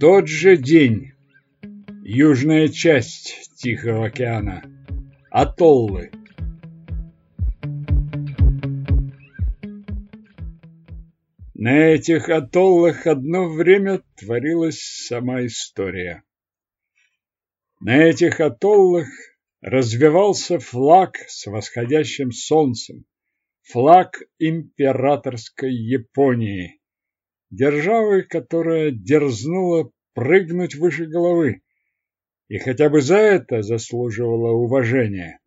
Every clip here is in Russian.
тот же день. Южная часть Тихого океана. Атоллы. На этих атоллах одно время творилась сама история. На этих атоллах развивался флаг с восходящим солнцем, флаг императорской Японии, державы, которая дерзнула прыгнуть выше головы, и хотя бы за это заслуживала уважения.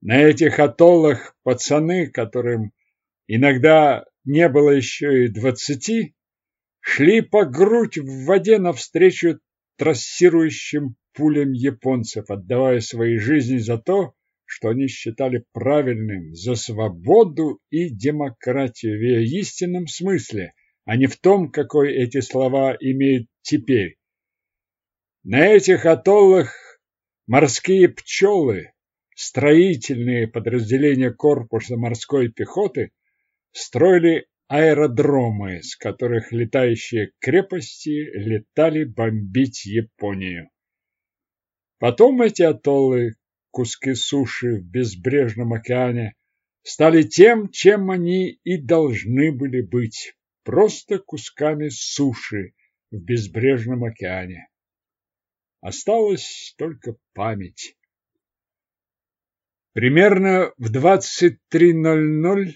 На этих атоллах пацаны, которым иногда не было еще и двадцати, шли по грудь в воде навстречу трассирующим пулям японцев, отдавая свои жизни за то, что они считали правильным, за свободу и демократию в ее истинном смысле, а не в том, какой эти слова имеют теперь. На этих атоллах морские пчелы, строительные подразделения корпуса морской пехоты, строили аэродромы, с которых летающие крепости летали бомбить Японию. Потом эти атоллы, куски суши в безбрежном океане, стали тем, чем они и должны были быть, просто кусками суши в безбрежном океане. Осталась только память. Примерно в 23.00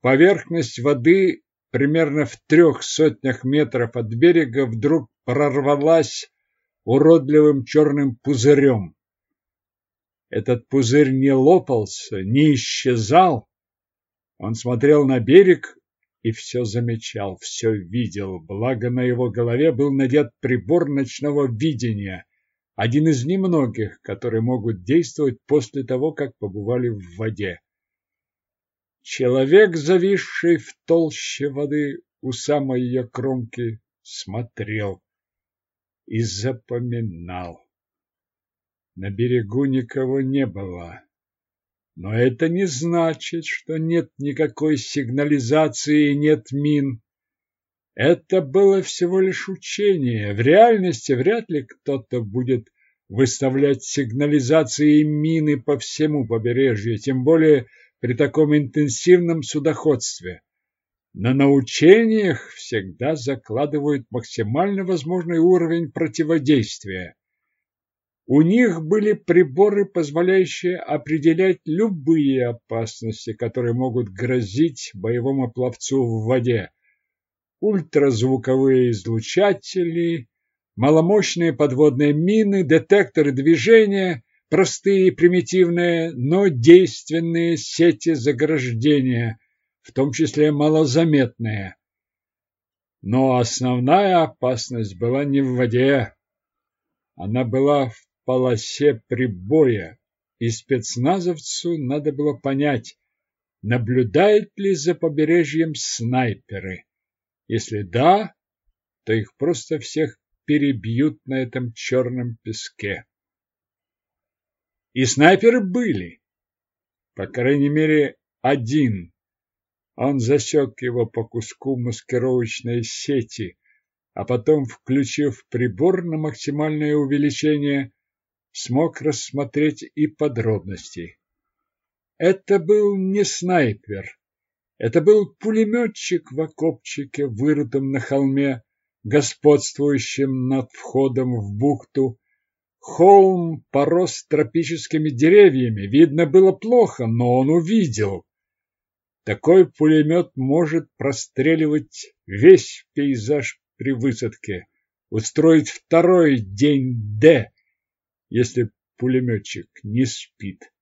Поверхность воды примерно в трех сотнях метров от берега вдруг прорвалась уродливым черным пузырем. Этот пузырь не лопался, не исчезал. Он смотрел на берег и все замечал, все видел, благо на его голове был надет прибор ночного видения, один из немногих, которые могут действовать после того, как побывали в воде. Человек, зависший в толще воды у самой ее кромки, смотрел и запоминал. На берегу никого не было. Но это не значит, что нет никакой сигнализации и нет мин. Это было всего лишь учение. В реальности вряд ли кто-то будет выставлять сигнализации и мины по всему побережью, тем более при таком интенсивном судоходстве. На научениях всегда закладывают максимально возможный уровень противодействия. У них были приборы, позволяющие определять любые опасности, которые могут грозить боевому пловцу в воде. Ультразвуковые излучатели, маломощные подводные мины, детекторы движения, простые примитивные, но действенные сети заграждения, в том числе малозаметные. Но основная опасность была не в воде. Она была в полосе прибоя, и спецназовцу надо было понять, наблюдают ли за побережьем снайперы. Если да, то их просто всех перебьют на этом черном песке. И снайперы были. По крайней мере, один. Он засек его по куску маскировочной сети, а потом, включив прибор на максимальное увеличение, смог рассмотреть и подробности. Это был не снайпер. Это был пулеметчик в окопчике, вырытом на холме, господствующем над входом в бухту, Холм порос тропическими деревьями. Видно было плохо, но он увидел. Такой пулемет может простреливать весь пейзаж при высадке, устроить второй день Д, если пулеметчик не спит.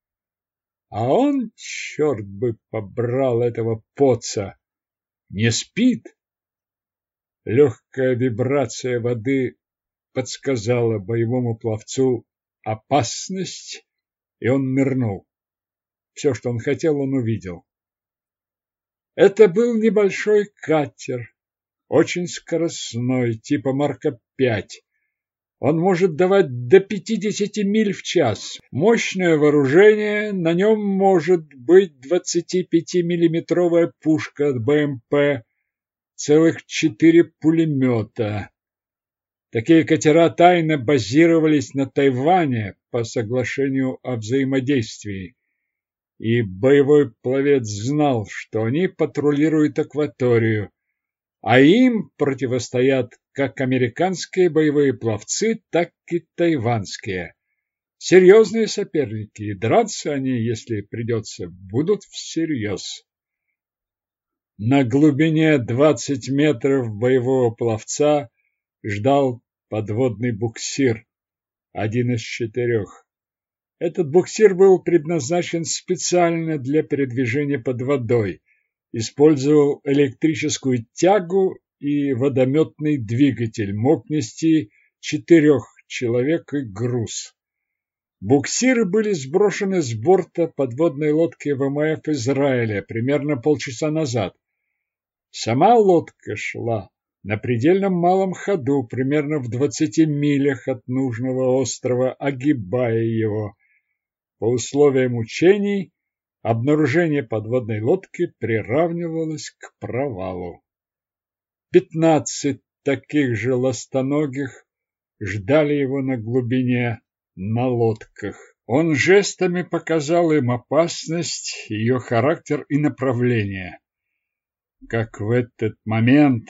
А он, черт бы побрал этого поца, не спит. Легкая вибрация воды подсказала боевому пловцу опасность, и он нырнул. Все, что он хотел, он увидел. Это был небольшой катер, очень скоростной, типа Марка-5. Он может давать до 50 миль в час. Мощное вооружение, на нем может быть 25-миллиметровая пушка от БМП, целых четыре пулемета. Такие катера тайно базировались на Тайване по соглашению о взаимодействии. И боевой пловец знал, что они патрулируют акваторию, а им противостоят как американские боевые пловцы, так и тайванские. Серьезные соперники, и драться они, если придется, будут всерьез. На глубине 20 метров боевого пловца ждал подводный буксир, один из четырех. Этот буксир был предназначен специально для передвижения под водой, использовал электрическую тягу и водометный двигатель, мог нести четырех человек и груз. Буксиры были сброшены с борта подводной лодки ВМФ Израиля примерно полчаса назад. Сама лодка шла на предельно малом ходу, примерно в 20 милях от нужного острова, огибая его. По условиям учений обнаружение подводной лодки приравнивалось к провалу. Пятнадцать таких же ластоногих ждали его на глубине на лодках. Он жестами показал им опасность, ее характер и направление. Как в этот момент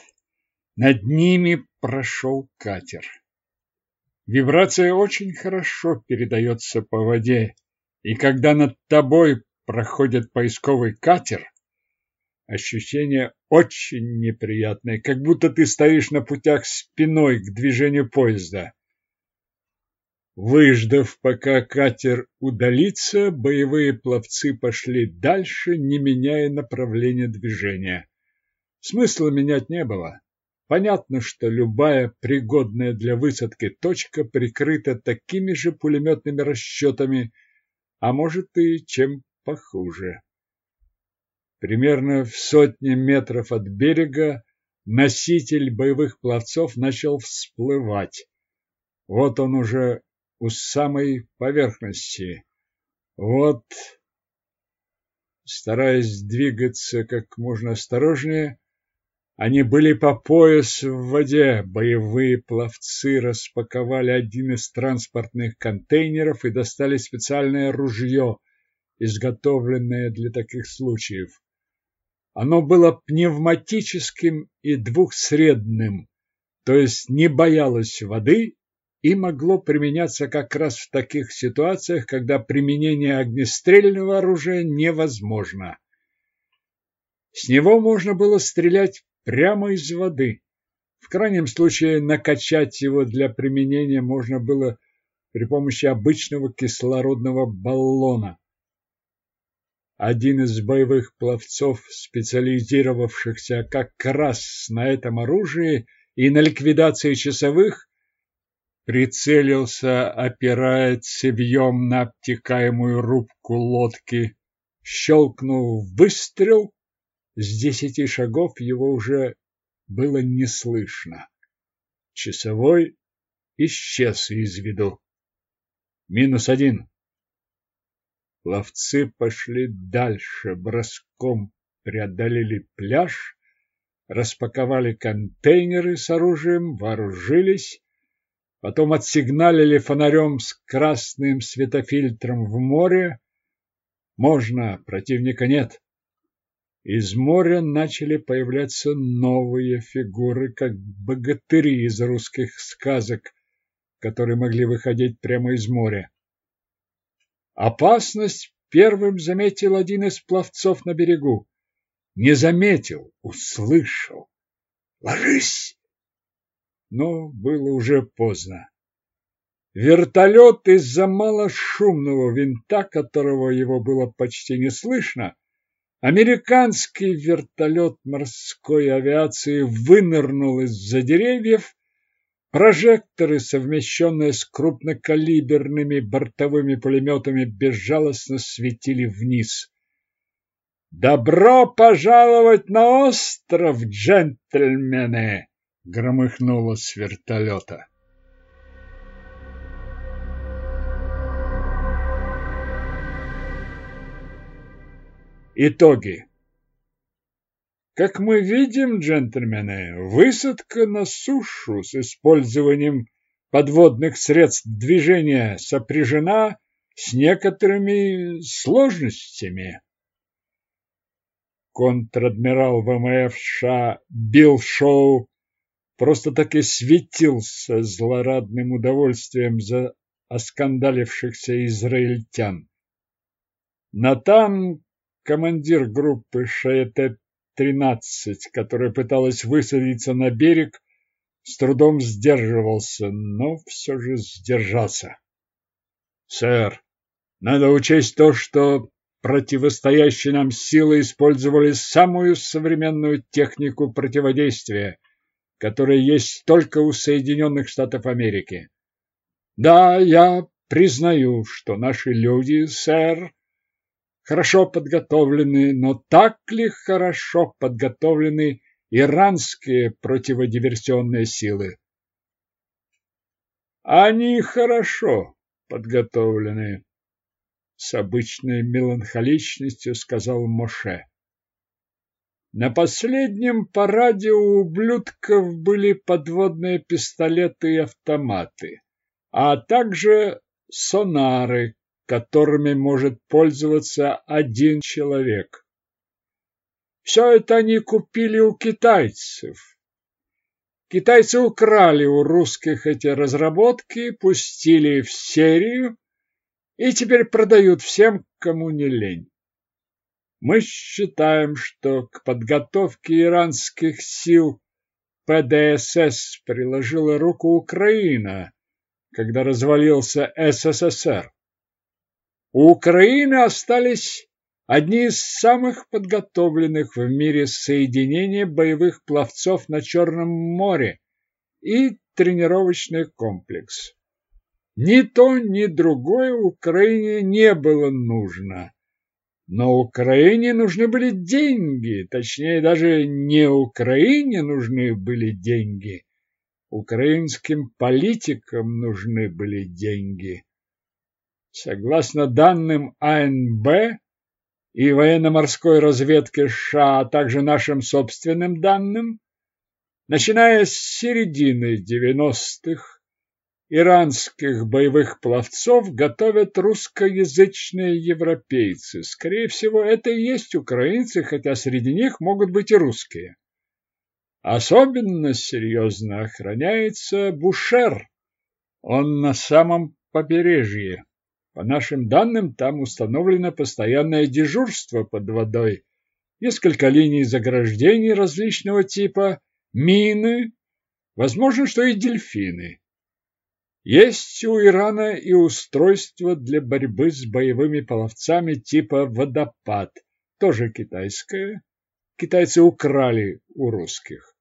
над ними прошел катер. Вибрация очень хорошо передается по воде, и когда над тобой проходит поисковый катер, ощущение очень неприятное, как будто ты стоишь на путях спиной к движению поезда. Выждав, пока катер удалится, боевые пловцы пошли дальше, не меняя направления движения. Смысла менять не было. Понятно, что любая пригодная для высадки точка прикрыта такими же пулеметными расчетами, а может и чем похуже. Примерно в сотне метров от берега носитель боевых пловцов начал всплывать. Вот он уже у самой поверхности. Вот, стараясь двигаться как можно осторожнее, они были по пояс в воде. Боевые пловцы распаковали один из транспортных контейнеров и достали специальное ружье, изготовленное для таких случаев. Оно было пневматическим и двухсредным, то есть не боялось воды и могло применяться как раз в таких ситуациях, когда применение огнестрельного оружия невозможно. С него можно было стрелять прямо из воды. В крайнем случае накачать его для применения можно было при помощи обычного кислородного баллона. Один из боевых пловцов, специализировавшихся как раз на этом оружии и на ликвидации часовых, прицелился, опирая цевьем на обтекаемую рубку лодки. Щелкнул выстрел, с десяти шагов его уже было не слышно. Часовой исчез из виду. Минус один. Ловцы пошли дальше, броском преодолели пляж, распаковали контейнеры с оружием, вооружились Потом отсигналили фонарем с красным светофильтром в море. Можно, противника нет. Из моря начали появляться новые фигуры, как богатыри из русских сказок, которые могли выходить прямо из моря. Опасность первым заметил один из пловцов на берегу. Не заметил, услышал. «Ложись!» но было уже поздно. Вертолет из-за малошумного винта, которого его было почти не слышно, американский вертолет морской авиации вынырнул из-за деревьев, прожекторы, совмещенные с крупнокалиберными бортовыми пулеметами, безжалостно светили вниз. «Добро пожаловать на остров, джентльмены!» громыхнуло с вертолета. Итоги. Как мы видим, джентльмены, высадка на сушу с использованием подводных средств движения сопряжена с некоторыми сложностями. Контр-адмирал ВМФ США Билл Шоу просто так и светился злорадным удовольствием за оскандалившихся израильтян. Натан, командир группы ШЕТ-13, которая пыталась высадиться на берег, с трудом сдерживался, но все же сдержался. «Сэр, надо учесть то, что противостоящие нам силы использовали самую современную технику противодействия, которая есть только у Соединенных Штатов Америки. Да, я признаю, что наши люди, сэр, хорошо подготовлены, но так ли хорошо подготовлены иранские противодиверсионные силы? Они хорошо подготовлены, с обычной меланхоличностью сказал Моше. На последнем параде у ублюдков были подводные пистолеты и автоматы, а также сонары, которыми может пользоваться один человек. Все это они купили у китайцев. Китайцы украли у русских эти разработки, пустили в серию и теперь продают всем, кому не лень. Мы считаем, что к подготовке иранских сил ПДСС приложила руку Украина, когда развалился СССР. У Украины остались одни из самых подготовленных в мире соединений боевых пловцов на Черном море и тренировочный комплекс. Ни то, ни другое Украине не было нужно. Но Украине нужны были деньги, точнее даже не Украине нужны были деньги. Украинским политикам нужны были деньги. Согласно данным АНБ и военно-морской разведки США, а также нашим собственным данным, начиная с середины 90-х, иранских боевых пловцов готовят русскоязычные европейцы. Скорее всего, это и есть украинцы, хотя среди них могут быть и русские. Особенно серьезно охраняется Бушер. Он на самом побережье. По нашим данным, там установлено постоянное дежурство под водой, несколько линий заграждений различного типа, мины, возможно, что и дельфины. Есть у Ирана и устройство для борьбы с боевыми половцами типа «Водопад», тоже китайское. Китайцы украли у русских.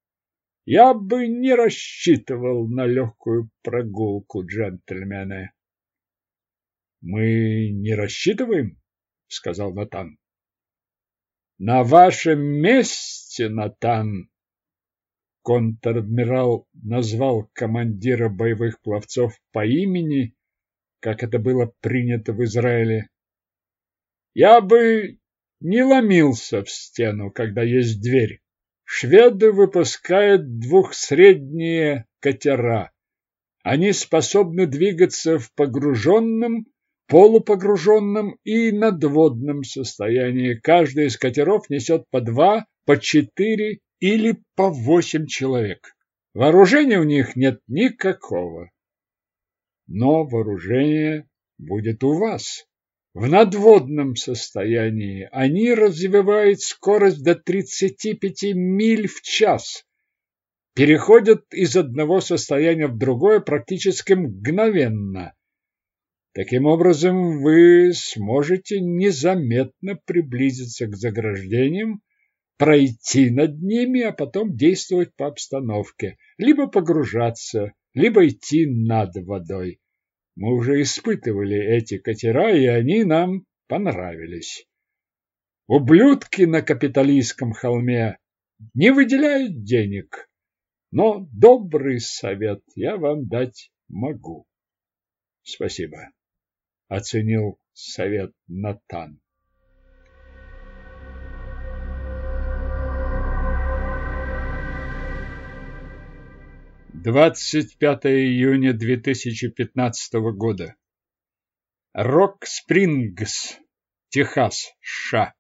Я бы не рассчитывал на легкую прогулку, джентльмены. Мы не рассчитываем, сказал Натан. На вашем месте, Натан, Контр-адмирал назвал командира боевых пловцов по имени, как это было принято в Израиле. Я бы не ломился в стену, когда есть дверь. Шведы выпускают двухсредние катера. Они способны двигаться в погруженном, полупогруженном и надводном состоянии. Каждый из катеров несет по два, по четыре или по восемь человек. Вооружения у них нет никакого. Но вооружение будет у вас. В надводном состоянии они развивают скорость до 35 миль в час. Переходят из одного состояния в другое практически мгновенно. Таким образом, вы сможете незаметно приблизиться к заграждениям пройти над ними, а потом действовать по обстановке, либо погружаться, либо идти над водой. Мы уже испытывали эти катера, и они нам понравились. Ублюдки на капиталистском холме не выделяют денег, но добрый совет я вам дать могу. Спасибо, оценил совет Натан. Двадцать пятое июня две тысячи пятнадцатого года. Рок Спрингс, Техас, США.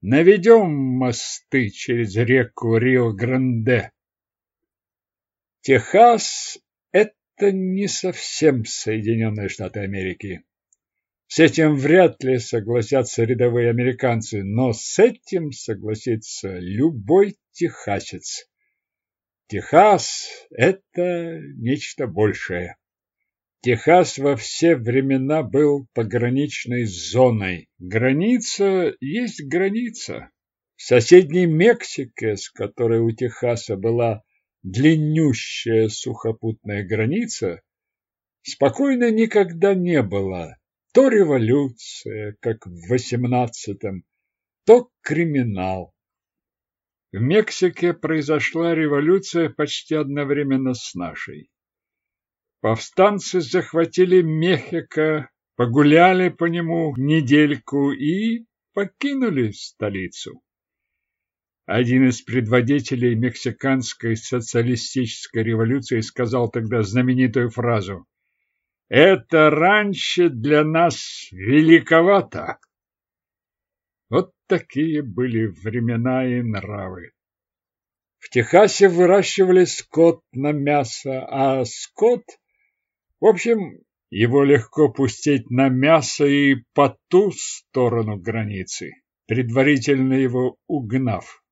Наведем мосты через реку Рио-Гранде. Техас – это не совсем Соединенные Штаты Америки. С этим вряд ли согласятся рядовые американцы, но с этим согласится любой техасец. Техас – это нечто большее. Техас во все времена был пограничной зоной. Граница есть граница. В соседней Мексике, с которой у Техаса была длиннющая сухопутная граница, спокойно никогда не было. То революция, как в восемнадцатом, то криминал. В Мексике произошла революция почти одновременно с нашей. Повстанцы захватили Мехико, погуляли по нему недельку и покинули столицу. Один из предводителей мексиканской социалистической революции сказал тогда знаменитую фразу «Это раньше для нас великовато». Вот такие были времена и нравы. В Техасе выращивали скот на мясо, а скот в общем, его легко пустить на мясо и по ту сторону границы, предварительно его угнав.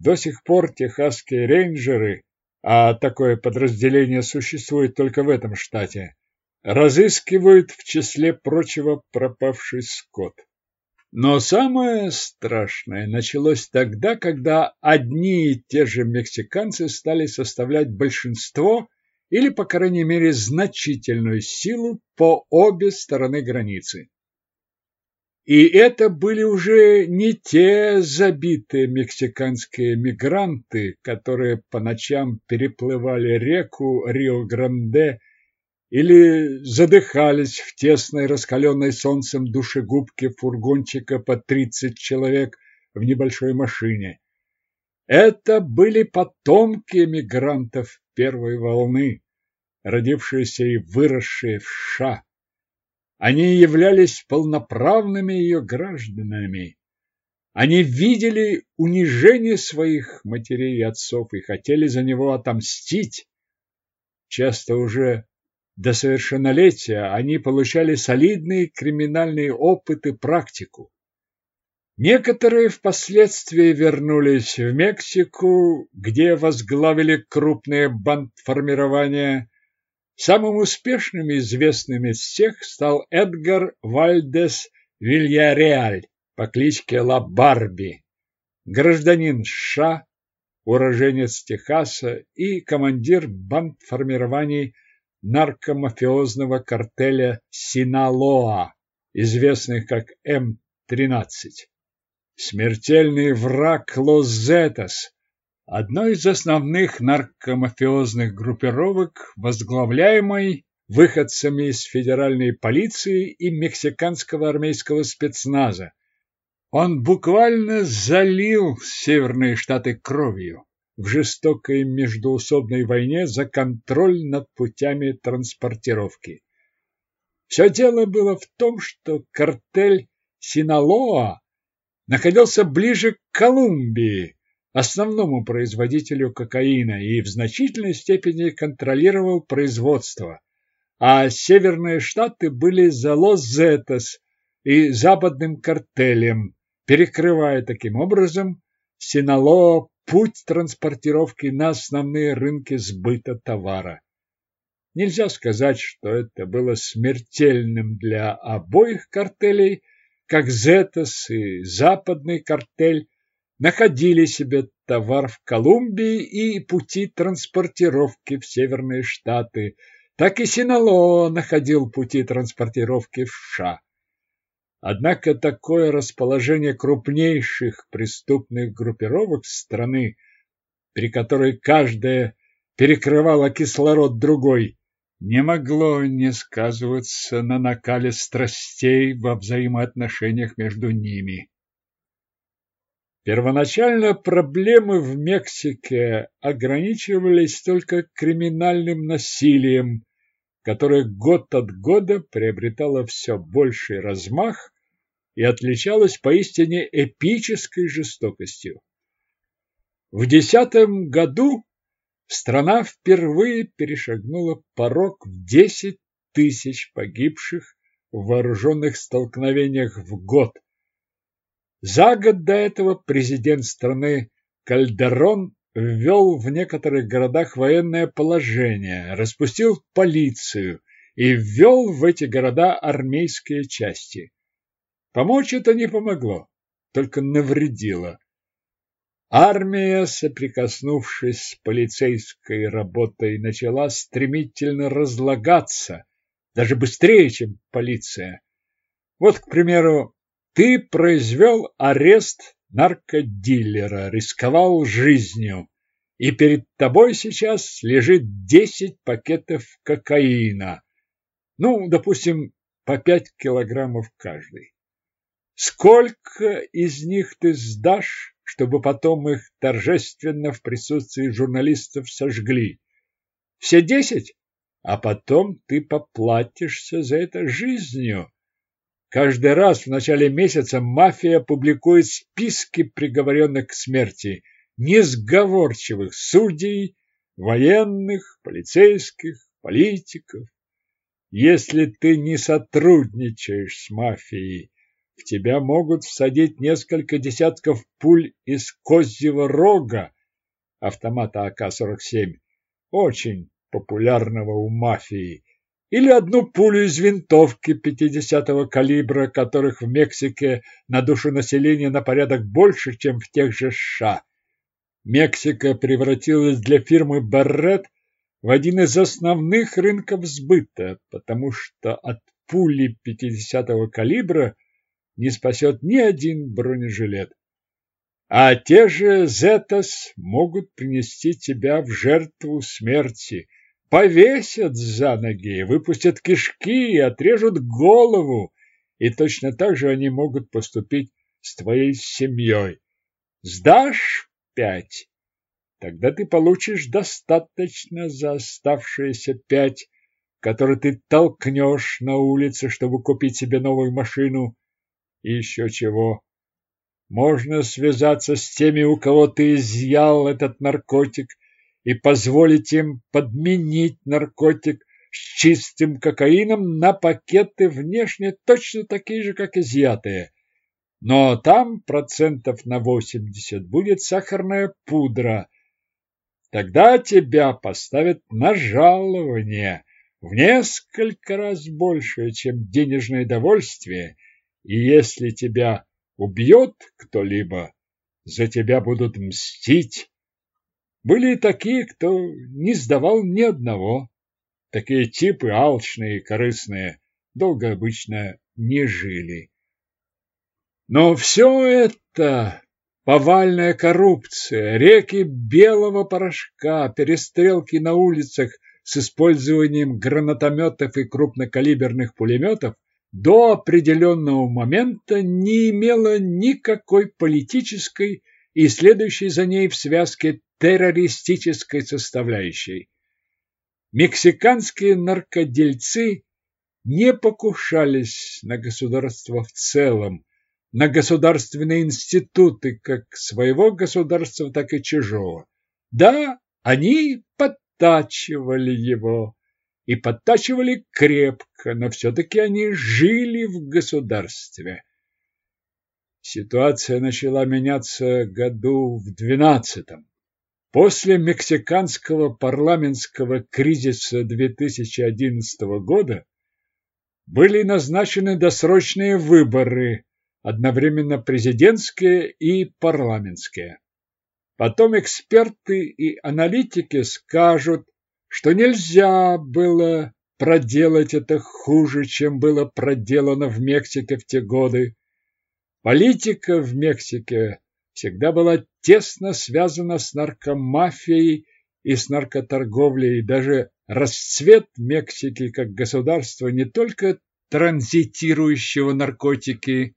До сих пор техасские рейнджеры, а такое подразделение существует только в этом штате, разыскивают в числе прочего пропавший скот. Но самое страшное началось тогда, когда одни и те же мексиканцы стали составлять большинство или, по крайней мере, значительную силу по обе стороны границы. И это были уже не те забитые мексиканские мигранты, которые по ночам переплывали реку Рио-Гранде или задыхались в тесной раскаленной солнцем душегубке фургончика по 30 человек в небольшой машине. Это были потомки мигрантов первой волны, родившиеся и выросшие в США. Они являлись полноправными ее гражданами. Они видели унижение своих матерей и отцов и хотели за него отомстить. Часто уже до совершеннолетия они получали солидный криминальный опыт и практику. Некоторые впоследствии вернулись в Мексику, где возглавили крупные бандформирования. Самым успешным и известным из всех стал Эдгар Вальдес Вильяреаль по кличке Ла Барби, гражданин США, уроженец Техаса и командир бандформирований наркомафиозного картеля Синалоа, известных как М-13. Смертельный враг Лозетас, одной из основных наркомафиозных группировок, возглавляемой выходцами из федеральной полиции и мексиканского армейского спецназа. Он буквально залил северные штаты кровью в жестокой междуусобной войне за контроль над путями транспортировки. Все дело было в том, что картель Синалоа находился ближе к Колумбии, основному производителю кокаина, и в значительной степени контролировал производство, а северные штаты были за Лос-Зетос и западным картелем, перекрывая таким образом Синалоа путь транспортировки на основные рынки сбыта товара. Нельзя сказать, что это было смертельным для обоих картелей – как Зетос и западный картель находили себе товар в Колумбии и пути транспортировки в Северные Штаты, так и Синалоо находил пути транспортировки в США. Однако такое расположение крупнейших преступных группировок страны, при которой каждая перекрывала кислород другой, не могло не сказываться на накале страстей во взаимоотношениях между ними. Первоначально проблемы в Мексике ограничивались только криминальным насилием, которое год от года приобретало все больший размах и отличалось поистине эпической жестокостью. В десятом году страна впервые перешагнула порог в десять тысяч погибших в вооруженных столкновениях в год, за год до этого президент страны Кальдерон ввел в некоторых городах военное положение, распустил полицию и ввел в эти города армейские части. Помочь это не помогло, только навредило. Армия, соприкоснувшись с полицейской работой, начала стремительно разлагаться, даже быстрее, чем полиция. Вот, к примеру, ты произвел арест наркодилера, рисковал жизнью, и перед тобой сейчас лежит десять пакетов кокаина. Ну, допустим, по пять килограммов каждый. Сколько из них ты сдашь, чтобы потом их торжественно в присутствии журналистов сожгли? Все десять? А потом ты поплатишься за это жизнью. Каждый раз в начале месяца мафия публикует списки приговоренных к смерти, несговорчивых судей, военных, полицейских, политиков. Если ты не сотрудничаешь с мафией, в тебя могут всадить несколько десятков пуль из козьего рога автомата АК-47, очень популярного у мафии, или одну пулю из винтовки 50-го калибра, которых в Мексике на душу населения на порядок больше, чем в тех же США. Мексика превратилась для фирмы Баррет в один из основных рынков сбыта, потому что от пули 50-го калибра не спасет ни один бронежилет. А те же Зетас могут принести тебя в жертву смерти, повесят за ноги, выпустят кишки и отрежут голову. И точно так же они могут поступить с твоей семьей. Сдашь пять, тогда ты получишь достаточно за оставшиеся пять, которые ты толкнешь на улице, чтобы купить себе новую машину и еще чего. Можно связаться с теми, у кого ты изъял этот наркотик, и позволить им подменить наркотик с чистым кокаином на пакеты внешне точно такие же, как изъятые. Но там процентов на 80 будет сахарная пудра. Тогда тебя поставят на жалование в несколько раз больше, чем денежное довольствие, и если тебя убьет кто-либо, за тебя будут мстить были и такие, кто не сдавал ни одного. Такие типы алчные и корыстные долго обычно не жили. Но все это повальная коррупция, реки белого порошка, перестрелки на улицах с использованием гранатометов и крупнокалиберных пулеметов до определенного момента не имело никакой политической и следующей за ней в связке террористической составляющей. Мексиканские наркодельцы не покушались на государство в целом, на государственные институты как своего государства, так и чужого. Да, они подтачивали его, и подтачивали крепко, но все-таки они жили в государстве. Ситуация начала меняться году в двенадцатом. После мексиканского парламентского кризиса 2011 года были назначены досрочные выборы, одновременно президентские и парламентские. Потом эксперты и аналитики скажут, что нельзя было проделать это хуже, чем было проделано в Мексике в те годы. Политика в Мексике всегда была тесно связана с наркомафией и с наркоторговлей. Даже расцвет Мексики как государства не только транзитирующего наркотики,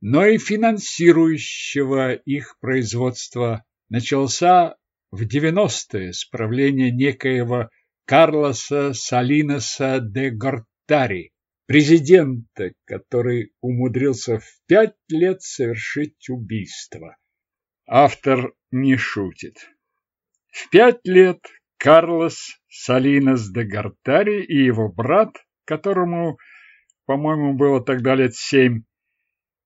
но и финансирующего их производство начался в 90-е с правления некоего Карлоса Салиноса де Гортари, президента, который умудрился в пять лет совершить убийство. Автор не шутит. В пять лет Карлос Салинос де Гортари и его брат, которому, по-моему, было тогда лет семь,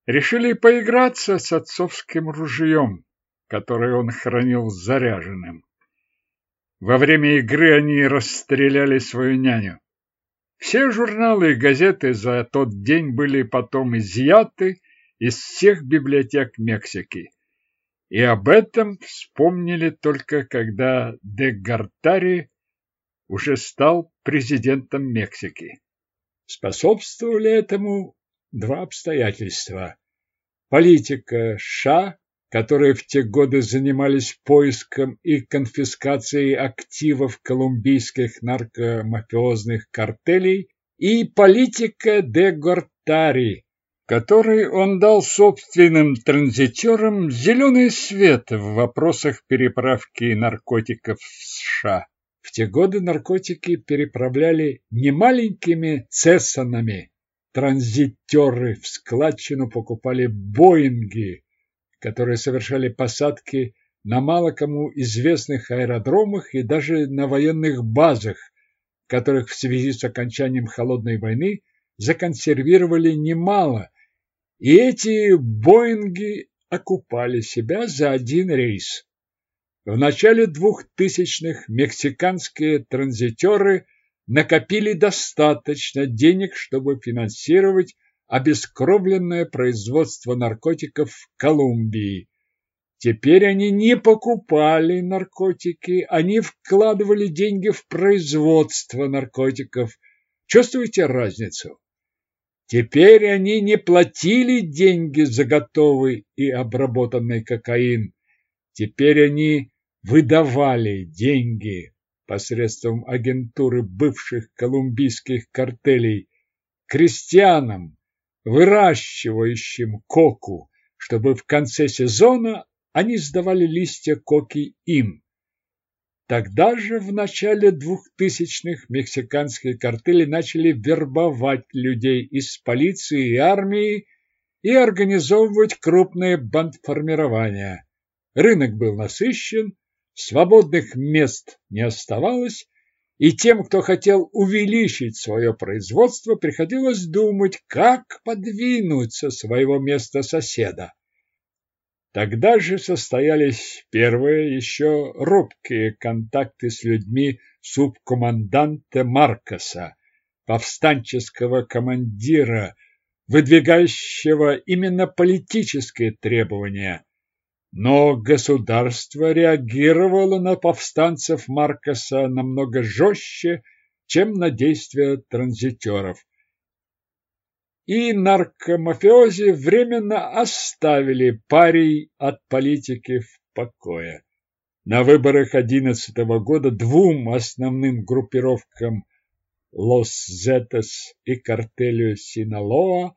решили поиграться с отцовским ружьем, которое он хранил заряженным. Во время игры они расстреляли свою няню. Все журналы и газеты за тот день были потом изъяты из всех библиотек Мексики. И об этом вспомнили только когда де Гартари уже стал президентом Мексики. Способствовали этому два обстоятельства. Политика США которые в те годы занимались поиском и конфискацией активов колумбийских наркомафиозных картелей, и политика де Гортари, которой он дал собственным транзитерам зеленый свет в вопросах переправки наркотиков в США. В те годы наркотики переправляли не маленькими цессонами. Транзитеры в складчину покупали Боинги, которые совершали посадки на мало кому известных аэродромах и даже на военных базах, которых в связи с окончанием Холодной войны законсервировали немало, и эти Боинги окупали себя за один рейс. В начале двухтысячных мексиканские транзитеры накопили достаточно денег, чтобы финансировать обескровленное производство наркотиков в Колумбии. Теперь они не покупали наркотики, они вкладывали деньги в производство наркотиков. Чувствуете разницу? Теперь они не платили деньги за готовый и обработанный кокаин. Теперь они выдавали деньги посредством агентуры бывших колумбийских картелей крестьянам, выращивающим коку, чтобы в конце сезона они сдавали листья коки им. Тогда же, в начале двухтысячных, мексиканские картели начали вербовать людей из полиции и армии и организовывать крупные бандформирования. Рынок был насыщен, свободных мест не оставалось, и тем, кто хотел увеличить свое производство, приходилось думать, как подвинуть со своего места соседа. Тогда же состоялись первые еще робкие контакты с людьми субкоманданта Маркоса, повстанческого командира, выдвигающего именно политические требования, но государство реагировало на повстанцев Маркоса намного жестче, чем на действия транзитеров. И наркомафиози временно оставили парий от политики в покое. На выборах 11 года двум основным группировкам Лос Зетес и картелю Синалоа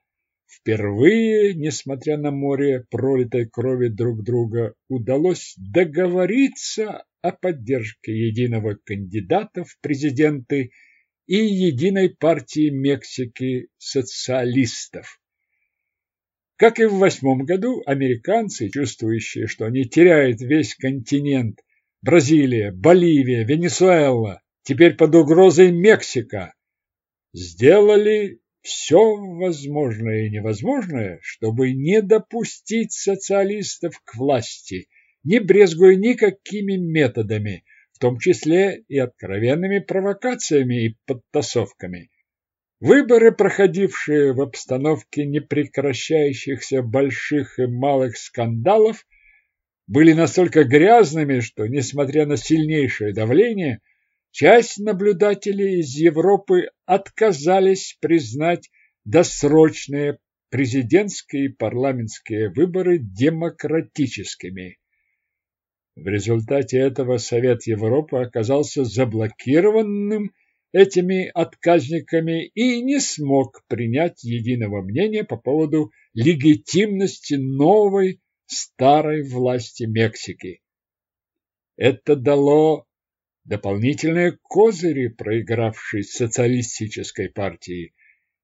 Впервые, несмотря на море пролитой крови друг друга, удалось договориться о поддержке единого кандидата в президенты и единой партии Мексики социалистов. Как и в восьмом году, американцы, чувствующие, что они теряют весь континент, Бразилия, Боливия, Венесуэла, теперь под угрозой Мексика, сделали все возможное и невозможное, чтобы не допустить социалистов к власти, не брезгуя никакими методами, в том числе и откровенными провокациями и подтасовками. Выборы, проходившие в обстановке непрекращающихся больших и малых скандалов, были настолько грязными, что, несмотря на сильнейшее давление, Часть наблюдателей из Европы отказались признать досрочные президентские и парламентские выборы демократическими. В результате этого Совет Европы оказался заблокированным этими отказниками и не смог принять единого мнения по поводу легитимности новой старой власти Мексики. Это дало дополнительные козыри проигравшей социалистической партии,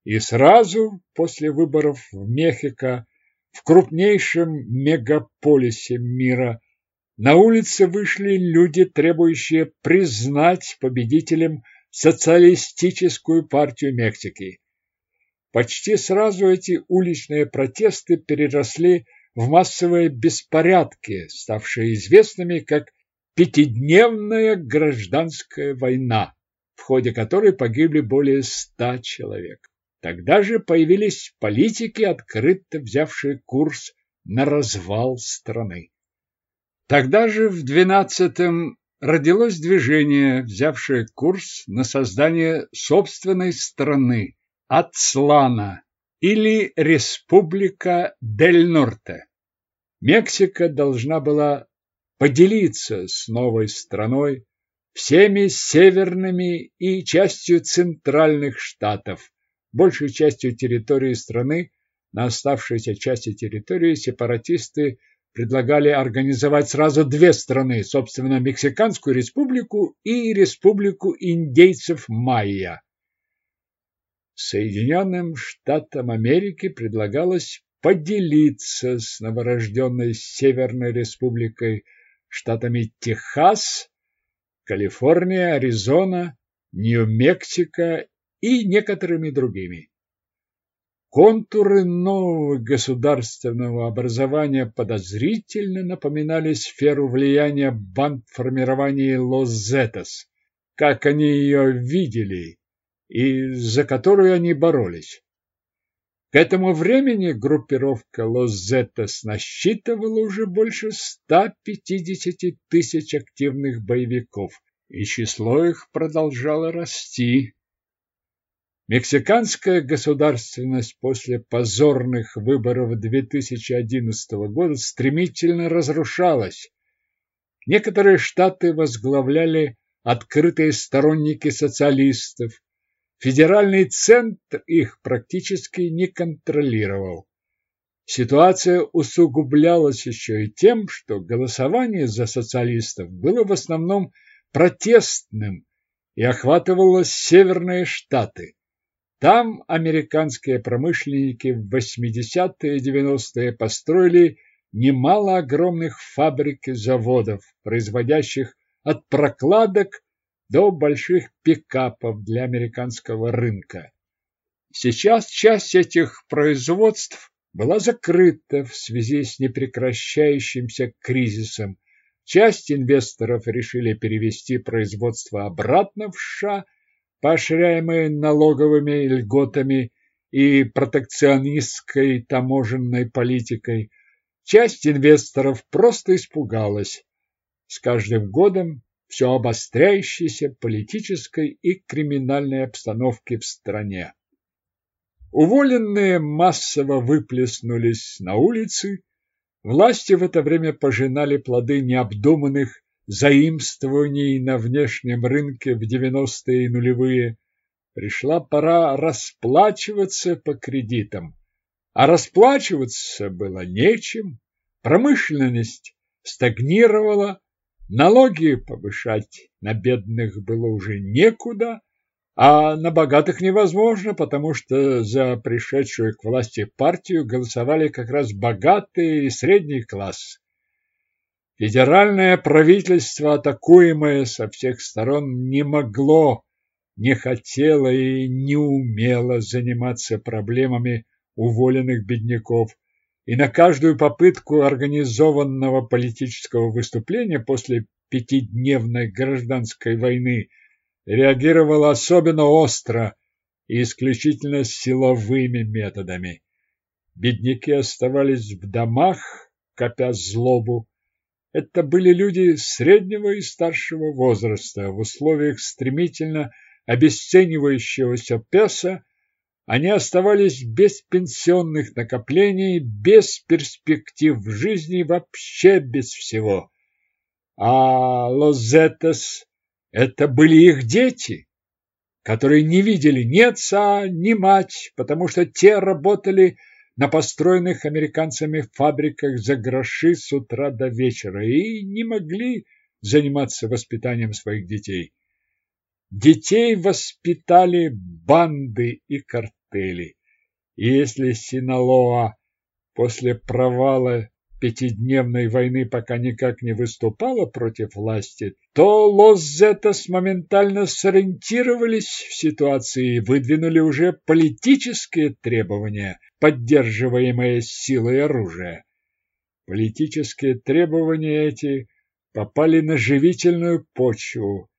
и сразу после выборов в Мехико, в крупнейшем мегаполисе мира, на улице вышли люди, требующие признать победителем Социалистическую партию Мексики. Почти сразу эти уличные протесты переросли в массовые беспорядки, ставшие известными как пятидневная гражданская война, в ходе которой погибли более ста человек. Тогда же появились политики, открыто взявшие курс на развал страны. Тогда же в двенадцатом родилось движение, взявшее курс на создание собственной страны – Ацлана или Республика Дель Норте. Мексика должна была поделиться с новой страной всеми северными и частью центральных штатов, большей частью территории страны, на оставшейся части территории сепаратисты – предлагали организовать сразу две страны, собственно, Мексиканскую республику и Республику индейцев Майя. Соединенным Штатам Америки предлагалось поделиться с новорожденной Северной Республикой штатами Техас, Калифорния, Аризона, Нью-Мексико и некоторыми другими. Контуры нового государственного образования подозрительно напоминали сферу влияния бандформирования Лос-Зетас, как они ее видели и за которую они боролись. К этому времени группировка Лос-Зетас насчитывала уже больше 150 тысяч активных боевиков, и число их продолжало расти. Мексиканская государственность после позорных выборов 2011 года стремительно разрушалась. Некоторые штаты возглавляли открытые сторонники социалистов. Федеральный центр их практически не контролировал. Ситуация усугублялась еще и тем, что голосование за социалистов было в основном протестным и охватывало северные штаты. Там американские промышленники в 80-е и 90-е построили немало огромных фабрик и заводов, производящих от прокладок до больших пикапов для американского рынка. Сейчас часть этих производств была закрыта в связи с непрекращающимся кризисом. Часть инвесторов решили перевести производство обратно в США – поощряемые налоговыми льготами и протекционистской таможенной политикой, часть инвесторов просто испугалась. С каждым годом все обостряющейся политической и криминальной обстановки в стране. Уволенные массово выплеснулись на улицы, власти в это время пожинали плоды необдуманных заимствований на внешнем рынке в 90-е и нулевые, пришла пора расплачиваться по кредитам. А расплачиваться было нечем, промышленность стагнировала, налоги повышать на бедных было уже некуда, а на богатых невозможно, потому что за пришедшую к власти партию голосовали как раз богатые и средний класс. Федеральное правительство, атакуемое со всех сторон, не могло, не хотело и не умело заниматься проблемами уволенных бедняков, и на каждую попытку организованного политического выступления после пятидневной гражданской войны реагировало особенно остро и исключительно силовыми методами. Бедняки оставались в домах, копя злобу, это были люди среднего и старшего возраста. В условиях стремительно обесценивающегося песа они оставались без пенсионных накоплений, без перспектив в жизни, вообще без всего. А Лозетес – это были их дети. которые не видели ни отца, ни мать, потому что те работали на построенных американцами фабриках за гроши с утра до вечера и не могли заниматься воспитанием своих детей. Детей воспитали банды и картели. И если Синалоа после провала пятидневной войны пока никак не выступала против власти, то Лос-Зетас моментально сориентировались в ситуации и выдвинули уже политические требования, поддерживаемые силой оружия. Политические требования эти попали на живительную почву.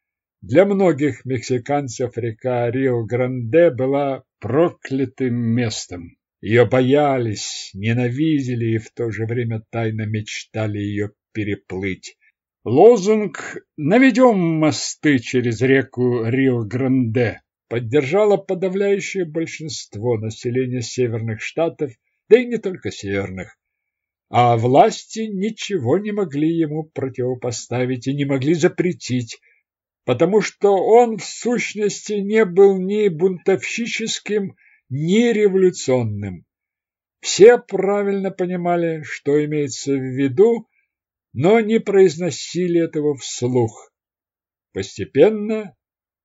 Для многих мексиканцев река Рио-Гранде была проклятым местом. Ее боялись, ненавидели и в то же время тайно мечтали ее переплыть. Лозунг «Наведем мосты через реку Рио-Гранде» поддержало подавляющее большинство населения северных штатов, да и не только северных. А власти ничего не могли ему противопоставить и не могли запретить, потому что он в сущности не был ни бунтовщическим, ни революционным. Все правильно понимали, что имеется в виду, но не произносили этого вслух. Постепенно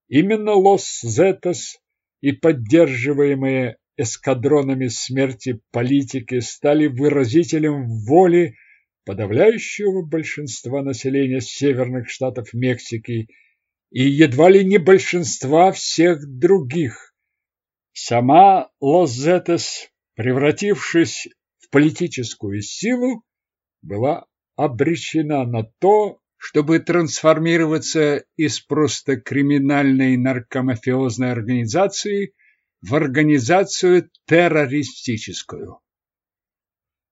именно Лос-Зетас и поддерживаемые эскадронами смерти политики стали выразителем воли подавляющего большинства населения северных штатов Мексики и едва ли не большинства всех других. Сама Лос-Зетес, превратившись в политическую силу, была обречена на то, чтобы трансформироваться из просто криминальной наркомафиозной организации в организацию террористическую.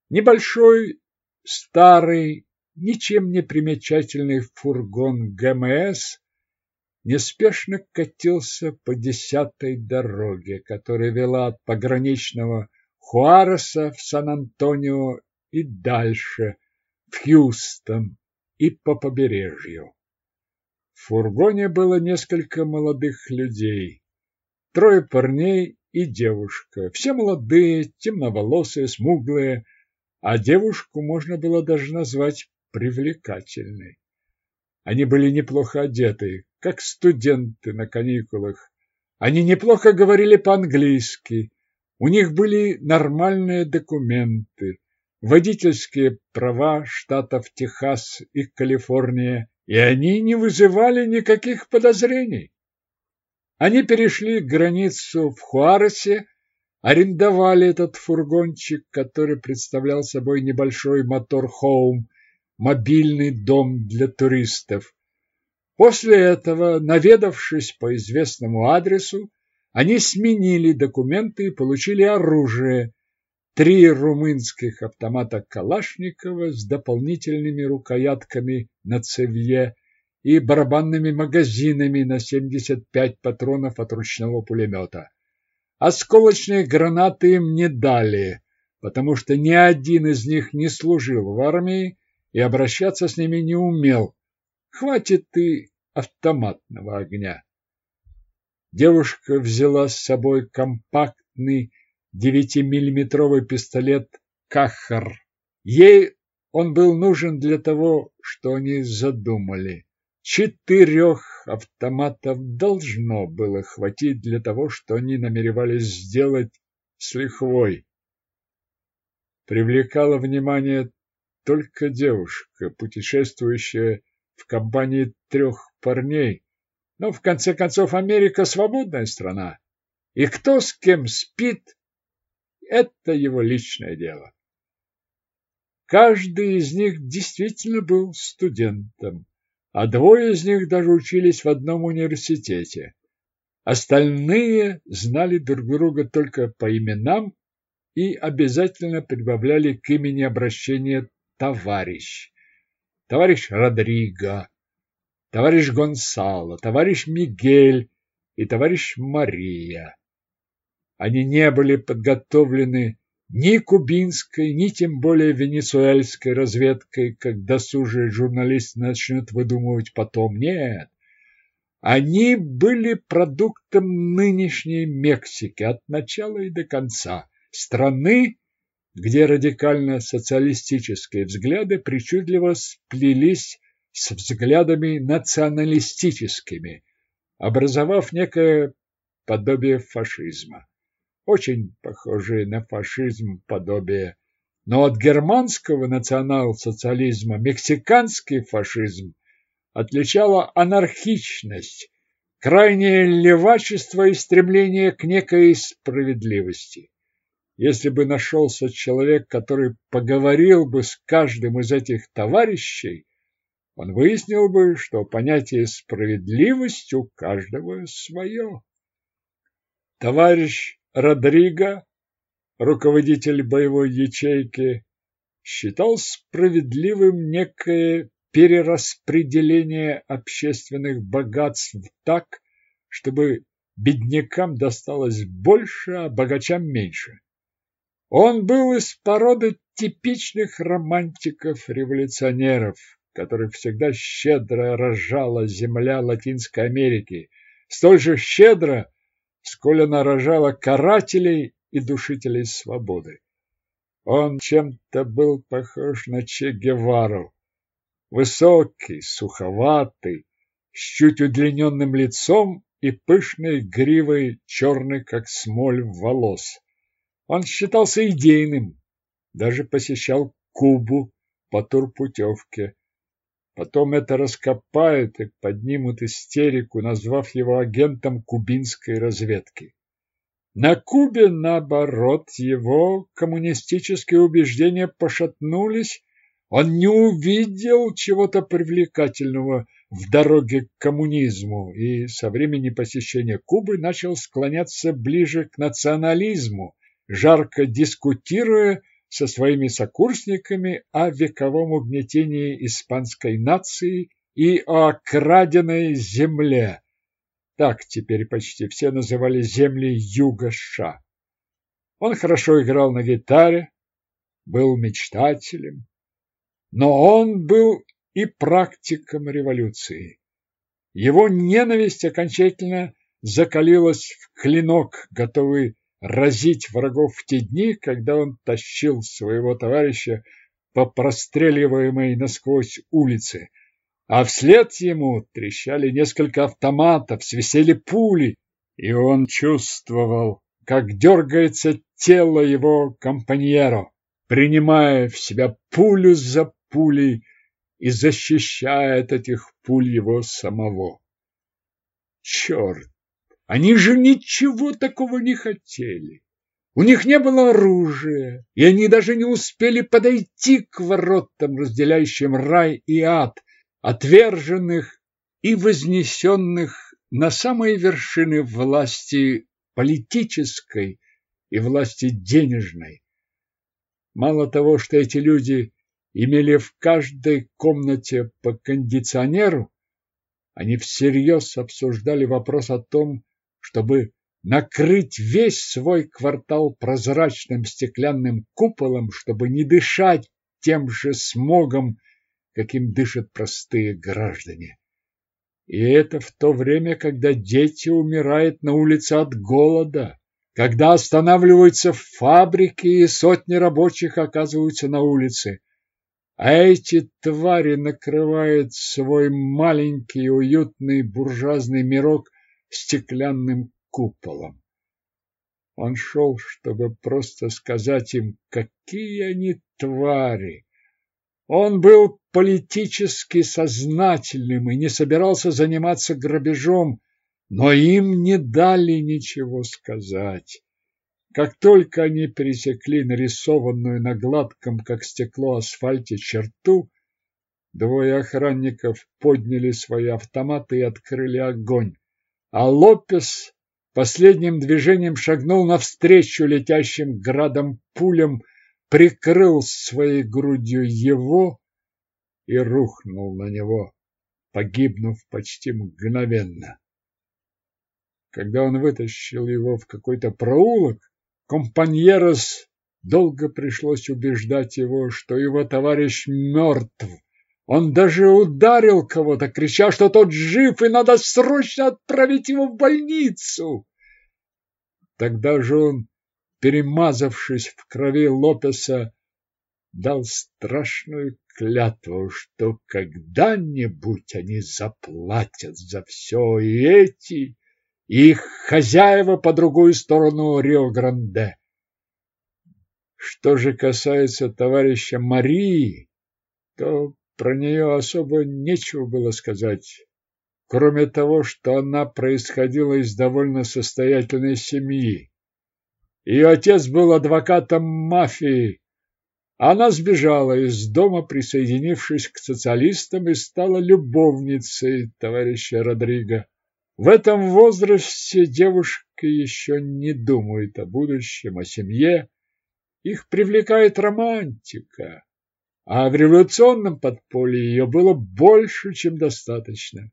Небольшой, старый, ничем не примечательный фургон ГМС неспешно катился по десятой дороге, которая вела от пограничного Хуареса в Сан-Антонио и дальше, в Хьюстон и по побережью. В фургоне было несколько молодых людей, трое парней и девушка, все молодые, темноволосые, смуглые, а девушку можно было даже назвать привлекательной. Они были неплохо одеты, как студенты на каникулах. Они неплохо говорили по-английски. У них были нормальные документы, водительские права штатов Техас и Калифорния, и они не вызывали никаких подозрений. Они перешли границу в Хуаресе, арендовали этот фургончик, который представлял собой небольшой мотор-хоум, мобильный дом для туристов. После этого, наведавшись по известному адресу, они сменили документы и получили оружие. Три румынских автомата Калашникова с дополнительными рукоятками на цевье и барабанными магазинами на 75 патронов от ручного пулемета. Осколочные гранаты им не дали, потому что ни один из них не служил в армии и обращаться с ними не умел. Хватит и автоматного огня. Девушка взяла с собой компактный девятимиллиметровый пистолет «Кахар». Ей он был нужен для того, что они задумали. Четырех автоматов должно было хватить для того, что они намеревались сделать с лихвой. Привлекала внимание только девушка, путешествующая в компании трех парней. Но, в конце концов, Америка свободная страна. И кто с кем спит, это его личное дело. Каждый из них действительно был студентом, а двое из них даже учились в одном университете. Остальные знали друг друга только по именам и обязательно прибавляли к имени обращения товарищ. Товарищ Родриго, товарищ Гонсало, товарищ Мигель и товарищ Мария. Они не были подготовлены ни кубинской, ни тем более венесуэльской разведкой, как досужие журналисты начнут выдумывать потом. Нет, Они были продуктом нынешней Мексики от начала и до конца, страны, где радикально-социалистические взгляды причудливо сплелись с взглядами националистическими, образовав некое подобие фашизма. Очень похожее на фашизм подобие. Но от германского национал-социализма мексиканский фашизм отличала анархичность, крайнее левачество и стремление к некой справедливости. Если бы нашелся человек, который поговорил бы с каждым из этих товарищей, он выяснил бы, что понятие справедливость у каждого свое. Товарищ Родриго, руководитель боевой ячейки, считал справедливым некое перераспределение общественных богатств так, чтобы беднякам досталось больше, а богачам меньше. Он был из породы типичных романтиков-революционеров, которых всегда щедро рожала земля Латинской Америки, столь же щедро, сколь она рожала карателей и душителей свободы. Он чем-то был похож на Че Гевару, Высокий, суховатый, с чуть удлиненным лицом и пышной гривой черной, как смоль, волос. Он считался идейным, даже посещал Кубу по турпутевке. Потом это раскопают и поднимут истерику, назвав его агентом кубинской разведки. На Кубе, наоборот, его коммунистические убеждения пошатнулись, он не увидел чего-то привлекательного в дороге к коммунизму и со времени посещения Кубы начал склоняться ближе к национализму, жарко дискутируя со своими сокурсниками о вековом угнетении испанской нации и о краденой земле. Так теперь почти все называли земли Юга-Ша. Он хорошо играл на гитаре, был мечтателем, но он был и практиком революции. Его ненависть окончательно закалилась в клинок, готовый разить врагов в те дни, когда он тащил своего товарища по простреливаемой насквозь улице, а вслед ему трещали несколько автоматов, свисели пули, и он чувствовал, как дергается тело его компаньеро, принимая в себя пулю за пулей и защищая от этих пуль его самого. Черт! Они же ничего такого не хотели. У них не было оружия, и они даже не успели подойти к воротам, разделяющим рай и ад, отверженных и вознесенных на самые вершины власти политической и власти денежной. Мало того, что эти люди имели в каждой комнате по кондиционеру, они всерьез обсуждали вопрос о том, чтобы накрыть весь свой квартал прозрачным стеклянным куполом, чтобы не дышать тем же смогом, каким дышат простые граждане. И это в то время, когда дети умирают на улице от голода, когда останавливаются фабрики и сотни рабочих оказываются на улице, а эти твари накрывают свой маленький уютный буржуазный мирок стеклянным куполом. Он шел, чтобы просто сказать им, какие они твари. Он был политически сознательным и не собирался заниматься грабежом, но им не дали ничего сказать. Как только они пересекли нарисованную на гладком, как стекло, асфальте черту, двое охранников подняли свои автоматы и открыли огонь, а Лопес последним движением шагнул навстречу летящим градом пулям, прикрыл своей грудью его и рухнул на него, погибнув почти мгновенно. Когда он вытащил его в какой-то проулок, Компаньерос долго пришлось убеждать его, что его товарищ мертв. Он даже ударил кого-то, крича, что тот жив и надо срочно отправить его в больницу. Тогда же он, перемазавшись в крови Лопеса, дал страшную клятву, что когда-нибудь они заплатят за все, и эти, и их хозяева по другую сторону Рио-Гранде. Что же касается товарища Марии, то про нее особо нечего было сказать, кроме того, что она происходила из довольно состоятельной семьи. Ее отец был адвокатом мафии, она сбежала из дома, присоединившись к социалистам, и стала любовницей товарища Родриго. В этом возрасте девушка еще не думает о будущем, о семье. Их привлекает романтика, а в революционном подполье ее было больше, чем достаточно.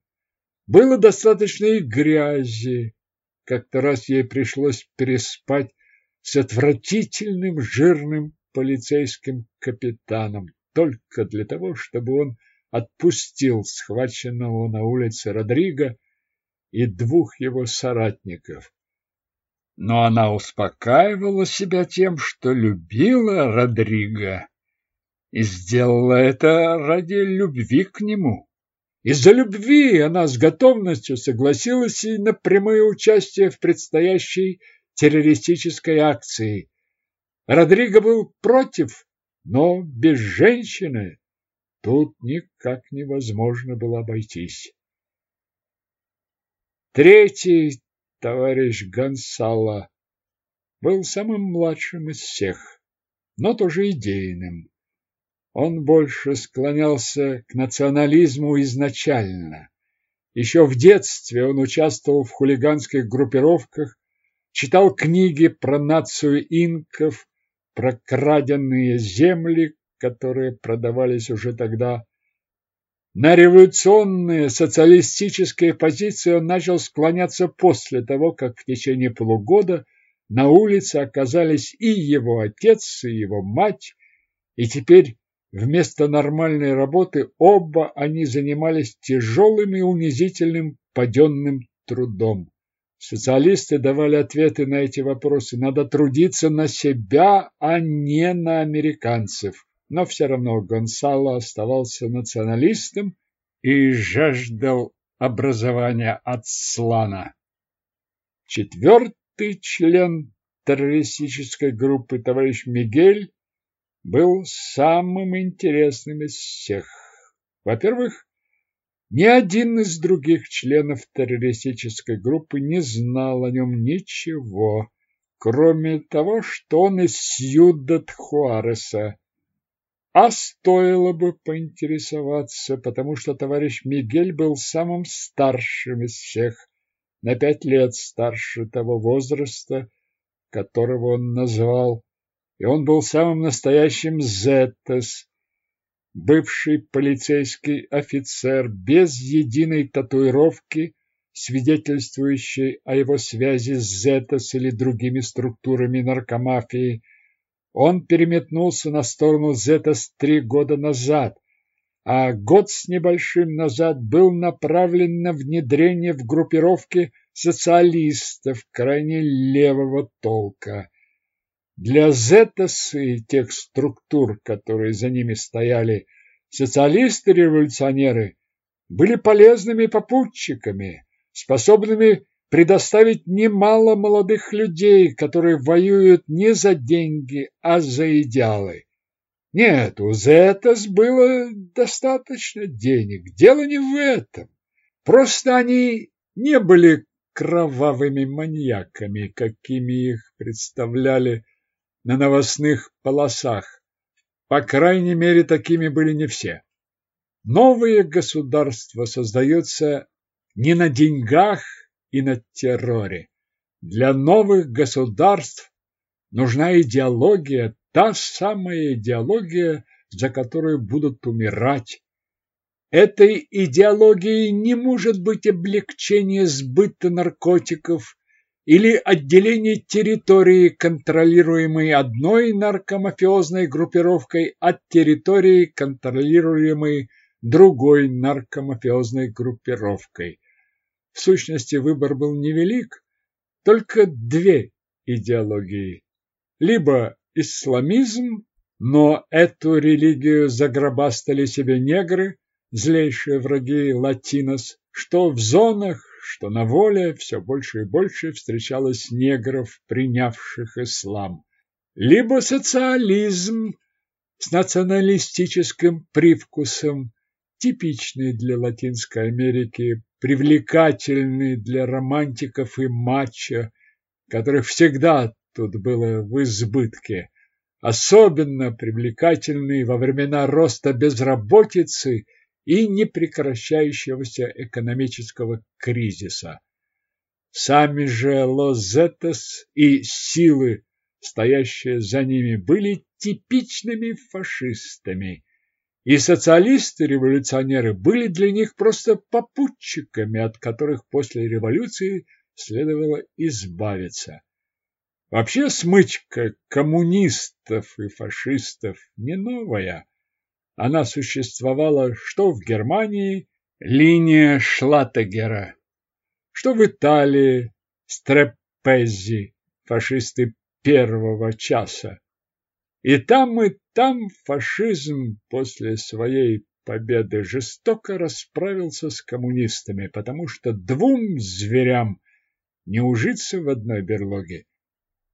Было достаточно и грязи. Как-то раз ей пришлось переспать с отвратительным жирным полицейским капитаном только для того, чтобы он отпустил схваченного на улице Родриго и двух его соратников. Но она успокаивала себя тем, что любила Родриго и сделала это ради любви к нему. Из-за любви она с готовностью согласилась и на прямое участие в предстоящей террористической акции, Родриго был против, но без женщины тут никак невозможно было обойтись. Третий, товарищ Гонсало, был самым младшим из всех, но тоже идейным. Он больше склонялся к национализму изначально. Еще в детстве он участвовал в хулиганских группировках, читал книги про нацию инков, про краденные земли, которые продавались уже тогда. На революционные социалистические позиции он начал склоняться после того, как в течение полугода на улице оказались и его отец, и его мать, и теперь вместо нормальной работы оба они занимались тяжелым и унизительным паденным трудом. Социалисты давали ответы на эти вопросы. Надо трудиться на себя, а не на американцев. Но все равно Гонсало оставался националистом и жаждал образования от Слана. Четвертый член террористической группы, товарищ Мигель, был самым интересным из всех. Во-первых, ни один из других членов террористической группы не знал о нем ничего, кроме того, что он из Сьюдат-Хуареса. А стоило бы поинтересоваться, потому что товарищ Мигель был самым старшим из всех, на пять лет старше того возраста, которого он назвал, и он был самым настоящим Зетес, бывший полицейский офицер без единой татуировки, свидетельствующей о его связи с Зетос или другими структурами наркомафии. Он переметнулся на сторону Зетос три года назад, а год с небольшим назад был направлен на внедрение в группировки социалистов крайне левого толка. Для Зетос и тех структур, которые за ними стояли, социалисты-революционеры были полезными попутчиками, способными предоставить немало молодых людей, которые воюют не за деньги, а за идеалы. Нет, у Зетос было достаточно денег. Дело не в этом. Просто они не были кровавыми маньяками, какими их представляли на новостных полосах. По крайней мере, такими были не все. Новые государства создаются не на деньгах и на терроре. Для новых государств нужна идеология, та самая идеология, за которую будут умирать. Этой идеологией не может быть облегчение сбыта наркотиков или отделение территории, контролируемой одной наркомафиозной группировкой, от территории, контролируемой другой наркомафиозной группировкой. В сущности, выбор был невелик, только две идеологии. Либо исламизм, но эту религию загробастали себе негры, злейшие враги латинос, что в зонах, что на воле все больше и больше встречалось негров, принявших ислам. Либо социализм с националистическим привкусом, типичный для Латинской Америки, привлекательный для романтиков и мачо, которых всегда тут было в избытке, особенно привлекательный во времена роста безработицы и непрекращающегося экономического кризиса. Сами же Лозетес и силы, стоящие за ними, были типичными фашистами, и социалисты-революционеры были для них просто попутчиками, от которых после революции следовало избавиться. Вообще смычка коммунистов и фашистов не новая. Она существовала что в Германии, линия Шлаттегера, что в Италии, Стреппези, фашисты первого часа. И там, и там фашизм после своей победы жестоко расправился с коммунистами, потому что двум зверям не ужиться в одной берлоге.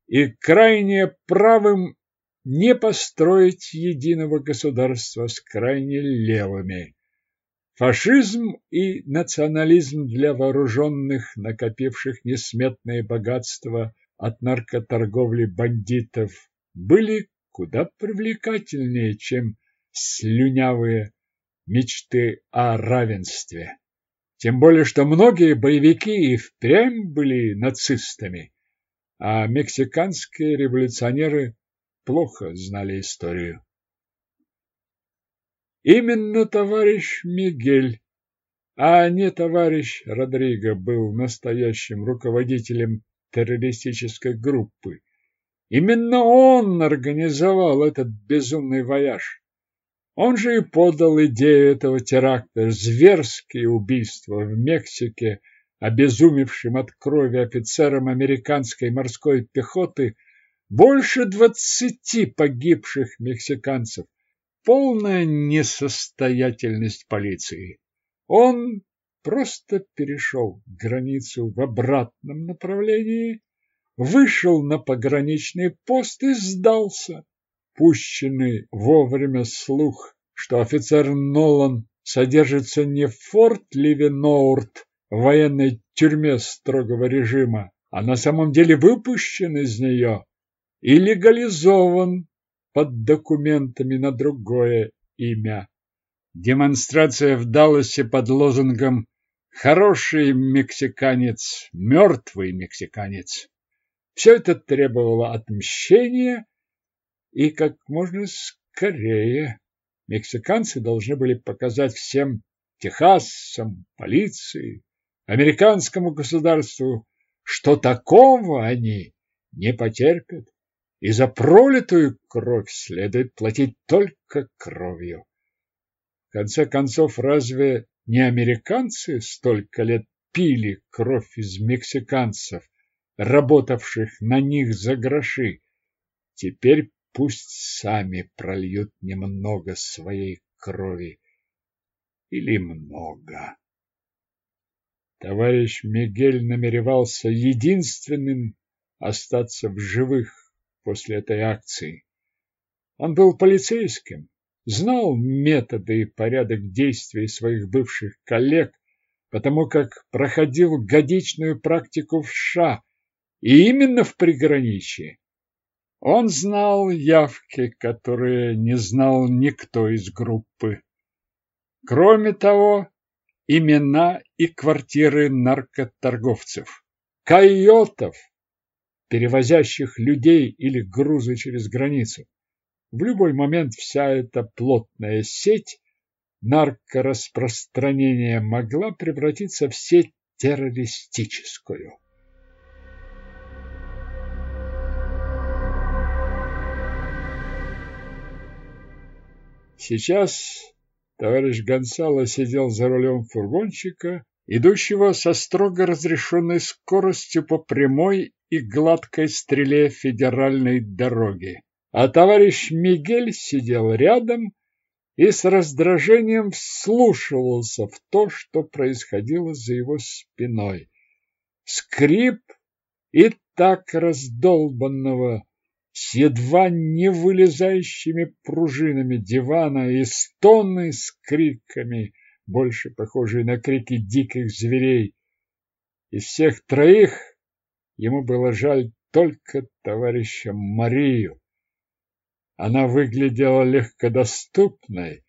И крайне правым не построить единого государства с крайне левыми. Фашизм и национализм для вооруженных, накопивших несметные богатства от наркоторговли бандитов, были куда привлекательнее, чем слюнявые мечты о равенстве. Тем более, что многие боевики и впрямь были нацистами, а мексиканские революционеры плохо знали историю. Именно товарищ Мигель, а не товарищ Родриго, был настоящим руководителем террористической группы. Именно он организовал этот безумный вояж. Он же и подал идею этого теракта, зверские убийства в Мексике, обезумевшим от крови офицерам американской морской пехоты – больше двадцати погибших мексиканцев. Полная несостоятельность полиции. Он просто перешел границу в обратном направлении, вышел на пограничный пост и сдался. Пущенный вовремя слух, что офицер Нолан содержится не в форт Ливеноурт, военной тюрьме строгого режима, а на самом деле выпущен из нее, и легализован под документами на другое имя. Демонстрация в Далласе под лозунгом «Хороший мексиканец, мертвый мексиканец». Все это требовало отмщения и как можно скорее. Мексиканцы должны были показать всем Техасам, полиции, американскому государству, что такого они не потерпят и за пролитую кровь следует платить только кровью. В конце концов, разве не американцы столько лет пили кровь из мексиканцев, работавших на них за гроши? Теперь пусть сами прольют немного своей крови. Или много. Товарищ Мигель намеревался единственным остаться в живых после этой акции. Он был полицейским, знал методы и порядок действий своих бывших коллег, потому как проходил годичную практику в США, и именно в приграничье. Он знал явки, которые не знал никто из группы. Кроме того, имена и квартиры наркоторговцев, койотов, перевозящих людей или грузы через границу. В любой момент вся эта плотная сеть наркораспространения могла превратиться в сеть террористическую. Сейчас Товарищ Гонсало сидел за рулем фургончика, идущего со строго разрешенной скоростью по прямой и гладкой стреле федеральной дороги. А товарищ Мигель сидел рядом и с раздражением вслушивался в то, что происходило за его спиной. Скрип и так раздолбанного с едва не вылезающими пружинами дивана и стоны с криками, больше похожие на крики диких зверей. Из всех троих ему было жаль только товарища Марию. Она выглядела легкодоступной,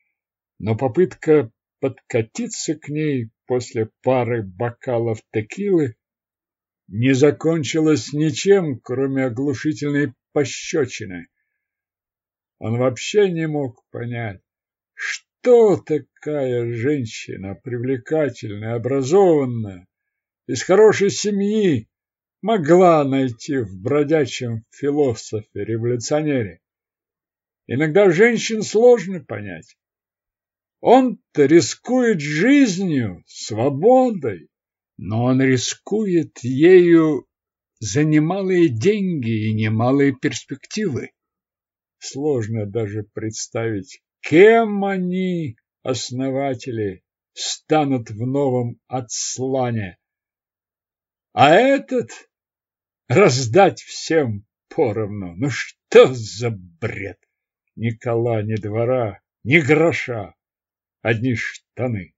но попытка подкатиться к ней после пары бокалов текилы не закончилась ничем, кроме оглушительной пощечины. Он вообще не мог понять, что такая женщина, привлекательная, образованная, из хорошей семьи, могла найти в бродячем философе-революционере. Иногда женщин сложно понять. Он-то рискует жизнью, свободой, но он рискует ею за немалые деньги и немалые перспективы. Сложно даже представить, кем они, основатели, станут в новом отслане. А этот раздать всем поровну. Ну что за бред? Ни кола, ни двора, ни гроша, одни штаны.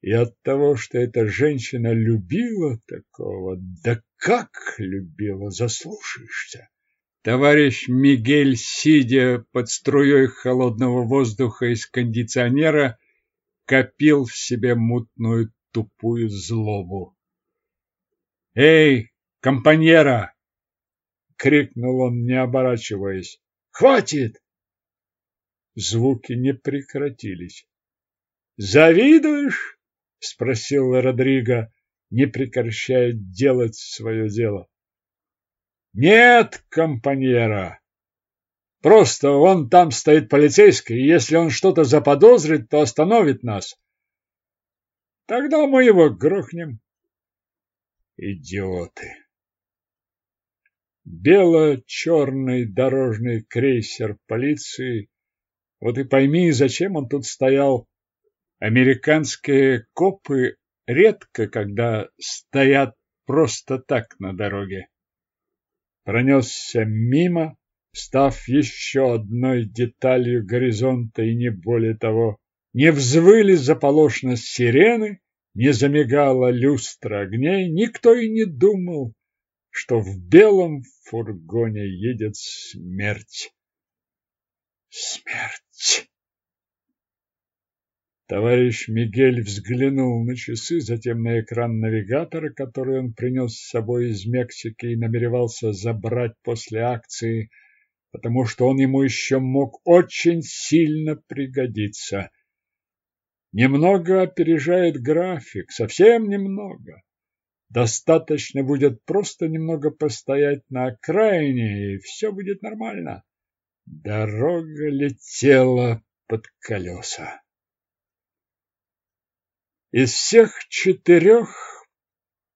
И от того, что эта женщина любила такого, да как любила, заслушаешься. Товарищ Мигель, сидя под струей холодного воздуха из кондиционера, копил в себе мутную тупую злобу. «Эй, компаньера!» — крикнул он, не оборачиваясь. «Хватит!» Звуки не прекратились. «Завидуешь?» — спросил Родриго, не прекращая делать свое дело. «Нет, компаньера. Просто вон там стоит полицейский, и если он что-то заподозрит, то остановит нас. Тогда мы его грохнем». Идиоты! Бело-черный дорожный крейсер полиции. Вот и пойми, зачем он тут стоял Американские копы редко когда стоят просто так на дороге. Пронесся мимо, став еще одной деталью горизонта и не более того. Не взвыли заполошно сирены, не замигала люстра огней, никто и не думал, что в белом фургоне едет смерть. Смерть! Товарищ Мигель взглянул на часы, затем на экран навигатора, который он принес с собой из Мексики и намеревался забрать после акции, потому что он ему еще мог очень сильно пригодиться. Немного опережает график, совсем немного. Достаточно будет просто немного постоять на окраине, и все будет нормально. Дорога летела под колеса. Из всех четырех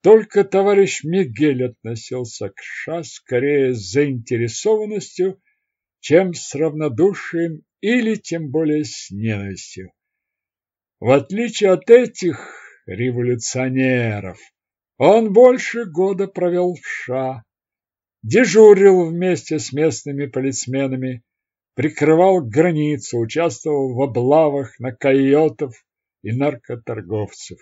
только товарищ Мигель относился к ша скорее с заинтересованностью, чем с равнодушием или тем более с ненавистью. В отличие от этих революционеров, он больше года провел в ша, дежурил вместе с местными полицменами, прикрывал границу, участвовал в облавах на койотов, и наркоторговцев.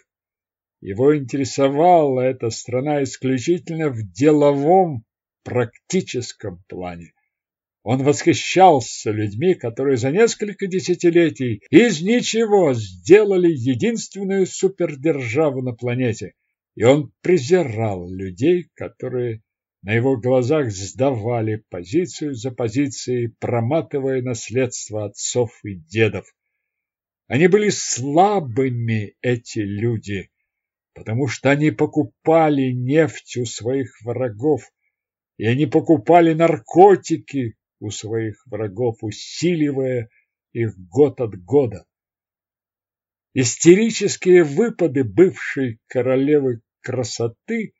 Его интересовала эта страна исключительно в деловом, практическом плане. Он восхищался людьми, которые за несколько десятилетий из ничего сделали единственную супердержаву на планете. И он презирал людей, которые на его глазах сдавали позицию за позицией, проматывая наследство отцов и дедов. Они были слабыми, эти люди, потому что они покупали нефть у своих врагов, и они покупали наркотики у своих врагов, усиливая их год от года. Истерические выпады бывшей королевы красоты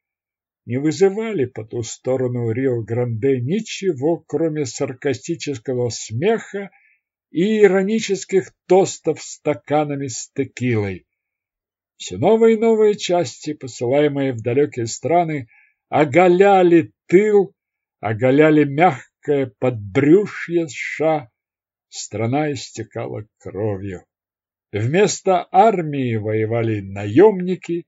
не вызывали по ту сторону Рио-Гранде ничего, кроме саркастического смеха и иронических тостов стаканами с текилой. Все новые и новые части, посылаемые в далекие страны, оголяли тыл, оголяли мягкое подбрюшье США. Страна истекала кровью. Вместо армии воевали наемники,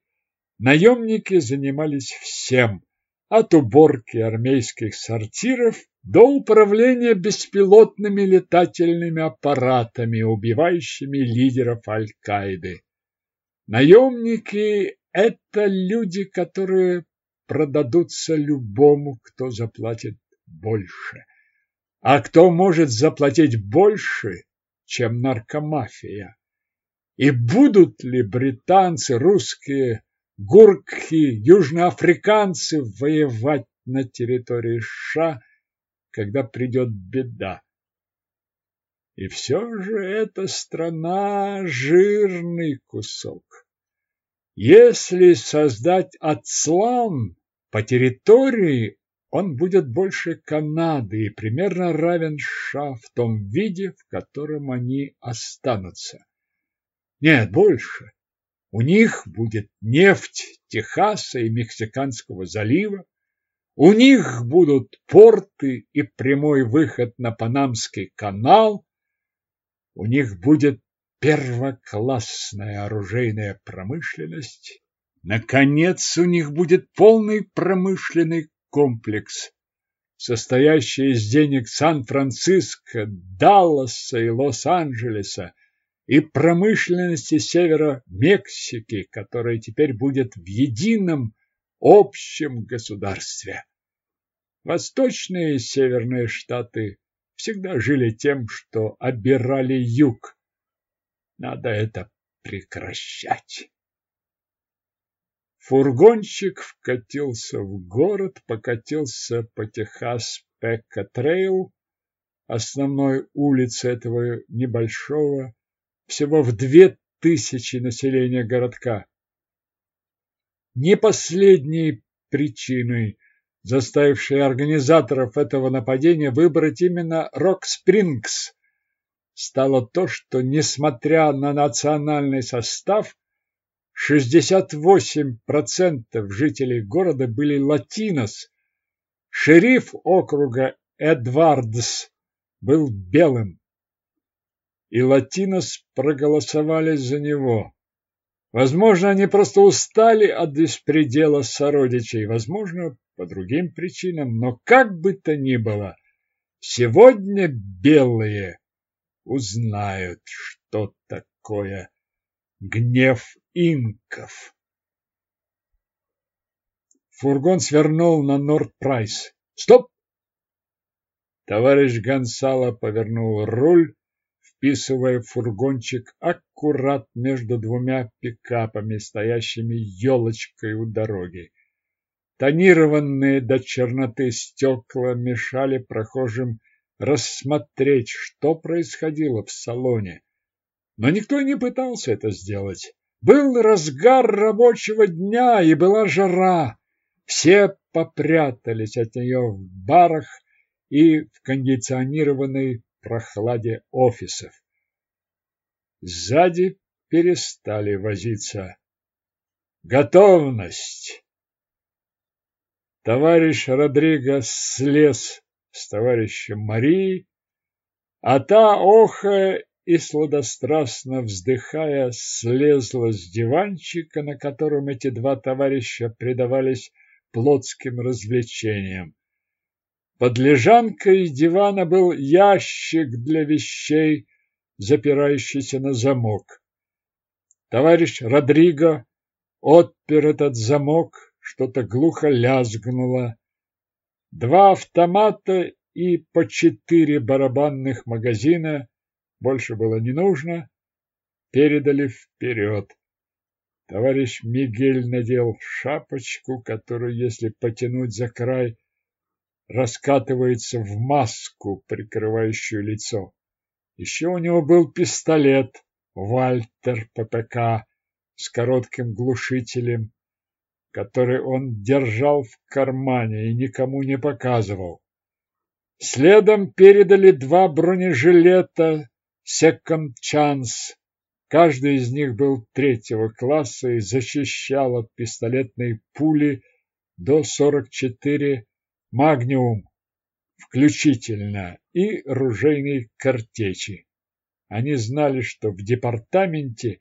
наемники занимались всем, от уборки армейских сортиров до управления беспилотными летательными аппаратами, убивающими лидеров Аль-Каиды. Наемники – это люди, которые продадутся любому, кто заплатит больше. А кто может заплатить больше, чем наркомафия? И будут ли британцы, русские, гуркхи, южноафриканцы воевать на территории США, когда придет беда? И все же эта страна жирный кусок. Если создать отслан по территории, он будет больше Канады и примерно равен США в том виде, в котором они останутся. Нет, больше. У них будет нефть Техаса и Мексиканского залива, у них будут порты и прямой выход на Панамский канал, у них будет первоклассная оружейная промышленность. Наконец, у них будет полный промышленный комплекс, состоящий из денег Сан-Франциско, Далласа и Лос-Анджелеса, и промышленности севера Мексики, которая теперь будет в едином общем государстве. Восточные и северные штаты всегда жили тем, что обирали юг. Надо это прекращать. Фургончик вкатился в город, покатился по Техас-Пекка-Трейл, основной улице этого небольшого, всего в две тысячи населения городка. Не последней причиной заставившие организаторов этого нападения выбрать именно Рок-Спрингс, стало то, что, несмотря на национальный состав, 68% жителей города были латинос. Шериф округа Эдвардс был белым, и латинос проголосовали за него. Возможно, они просто устали от беспредела сородичей, возможно, по другим причинам, но как бы то ни было, сегодня белые узнают, что такое гнев инков. Фургон свернул на Норд-Прайс. Стоп! Товарищ Гонсало повернул руль, вписывая фургончик аккурат между двумя пикапами, стоящими елочкой у дороги. Тонированные до черноты стекла мешали прохожим рассмотреть, что происходило в салоне. Но никто не пытался это сделать. Был разгар рабочего дня и была жара. Все попрятались от нее в барах и в кондиционированной прохладе офисов. Сзади перестали возиться. Готовность! Товарищ Родриго слез с товарищем Марии, а та, охая и сладострастно вздыхая, слезла с диванчика, на котором эти два товарища предавались плотским развлечениям. Под лежанкой дивана был ящик для вещей, запирающийся на замок. Товарищ Родриго отпер этот замок, что-то глухо лязгнуло. Два автомата и по четыре барабанных магазина, больше было не нужно, передали вперед. Товарищ Мигель надел шапочку, которую, если потянуть за край, раскатывается в маску, прикрывающую лицо. Еще у него был пистолет, Вальтер ППК с коротким глушителем, который он держал в кармане и никому не показывал. Следом передали два бронежилета Second Chance. Каждый из них был третьего класса и защищал от пистолетной пули до 44 магниум включительно и ружейной картечи. Они знали, что в департаменте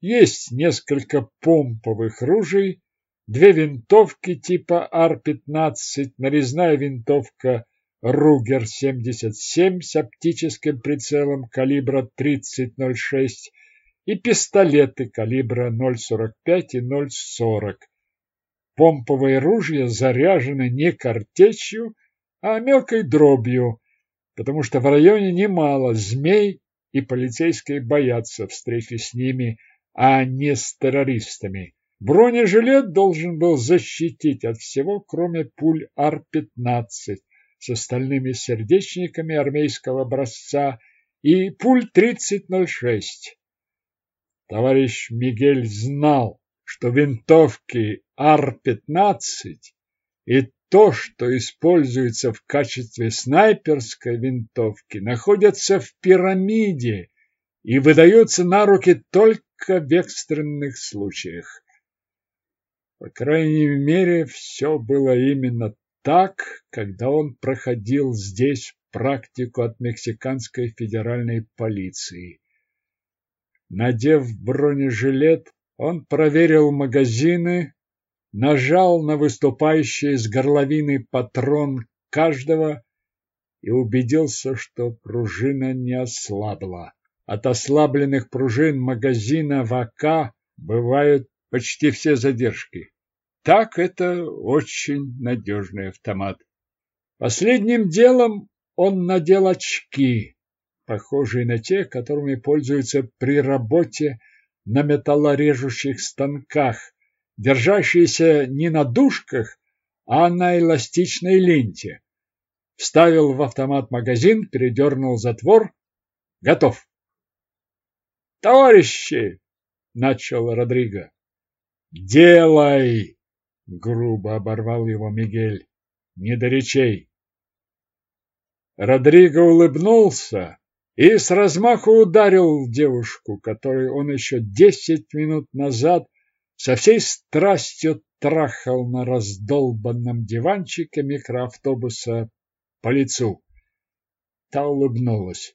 есть несколько помповых ружей, две винтовки типа Ар-15, нарезная винтовка Ругер-77 с оптическим прицелом калибра 30.06 и пистолеты калибра 0.45 и 0.40. Помповые ружья заряжены не картечью, а мелкой дробью, потому что в районе немало змей, и полицейские боятся встречи с ними, а не с террористами. Бронежилет должен был защитить от всего, кроме пуль Ар-15 с остальными сердечниками армейского образца и пуль 3006. Товарищ Мигель знал, что винтовки Ар-15 и то, что используется в качестве снайперской винтовки, находятся в пирамиде и выдаются на руки только в экстренных случаях. По крайней мере, все было именно так, когда он проходил здесь практику от мексиканской федеральной полиции. Надев бронежилет, он проверил магазины, нажал на выступающий из горловины патрон каждого и убедился, что пружина не ослабла. От ослабленных пружин магазина ВК бывают почти все задержки. Так это очень надежный автомат. Последним делом он надел очки, похожие на те, которыми пользуются при работе на металлорежущих станках, держащиеся не на дужках, а на эластичной ленте. Вставил в автомат магазин, передернул затвор. Готов. «Товарищи!» — начал Родриго. «Делай!» — грубо оборвал его Мигель. «Не до речей!» Родриго улыбнулся и с размаху ударил девушку, которую он еще десять минут назад со всей страстью трахал на раздолбанном диванчике микроавтобуса по лицу. Та улыбнулась.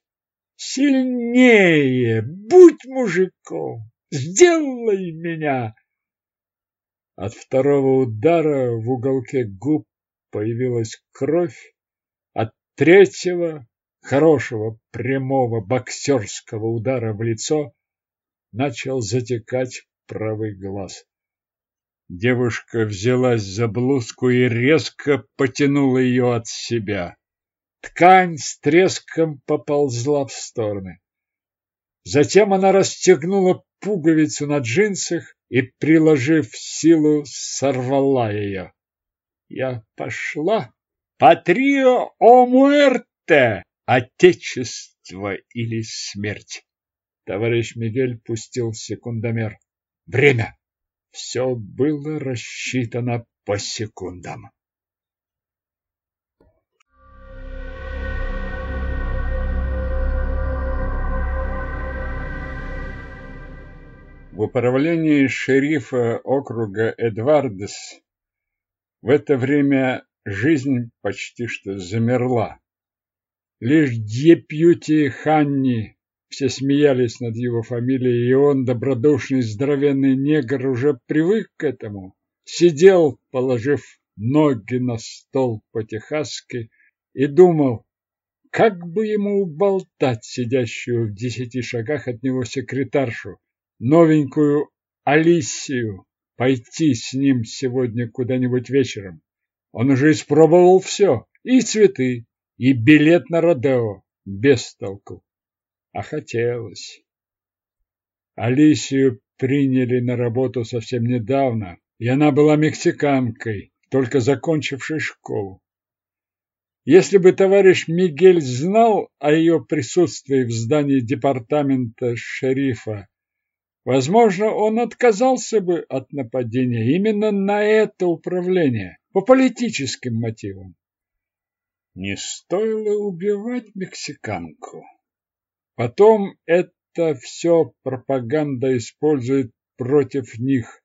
«Сильнее! Будь мужиком! Сделай меня!» От второго удара в уголке губ появилась кровь, от третьего, хорошего прямого боксерского удара в лицо, начал затекать правый глаз. Девушка взялась за блузку и резко потянула ее от себя. Ткань с треском поползла в стороны. Затем она расстегнула пуговицу на джинсах и, приложив силу, сорвала ее. Я пошла. Патрио о муэрте! Отечество или смерть! Товарищ Мигель пустил секундомер. Время. Все было рассчитано по секундам. В управлении шерифа округа Эдвардес в это время жизнь почти что замерла. Лишь депьюти Ханни все смеялись над его фамилией, и он, добродушный здоровенный негр, уже привык к этому. Сидел, положив ноги на стол по-техасски, и думал, как бы ему уболтать сидящую в десяти шагах от него секретаршу, новенькую Алисию, пойти с ним сегодня куда-нибудь вечером. Он уже испробовал все, и цветы, и билет на Родео, без толку а хотелось. Алисию приняли на работу совсем недавно, и она была мексиканкой, только закончившей школу. Если бы товарищ Мигель знал о ее присутствии в здании департамента шерифа, возможно, он отказался бы от нападения именно на это управление по политическим мотивам. Не стоило убивать мексиканку. Потом это все пропаганда использует против них.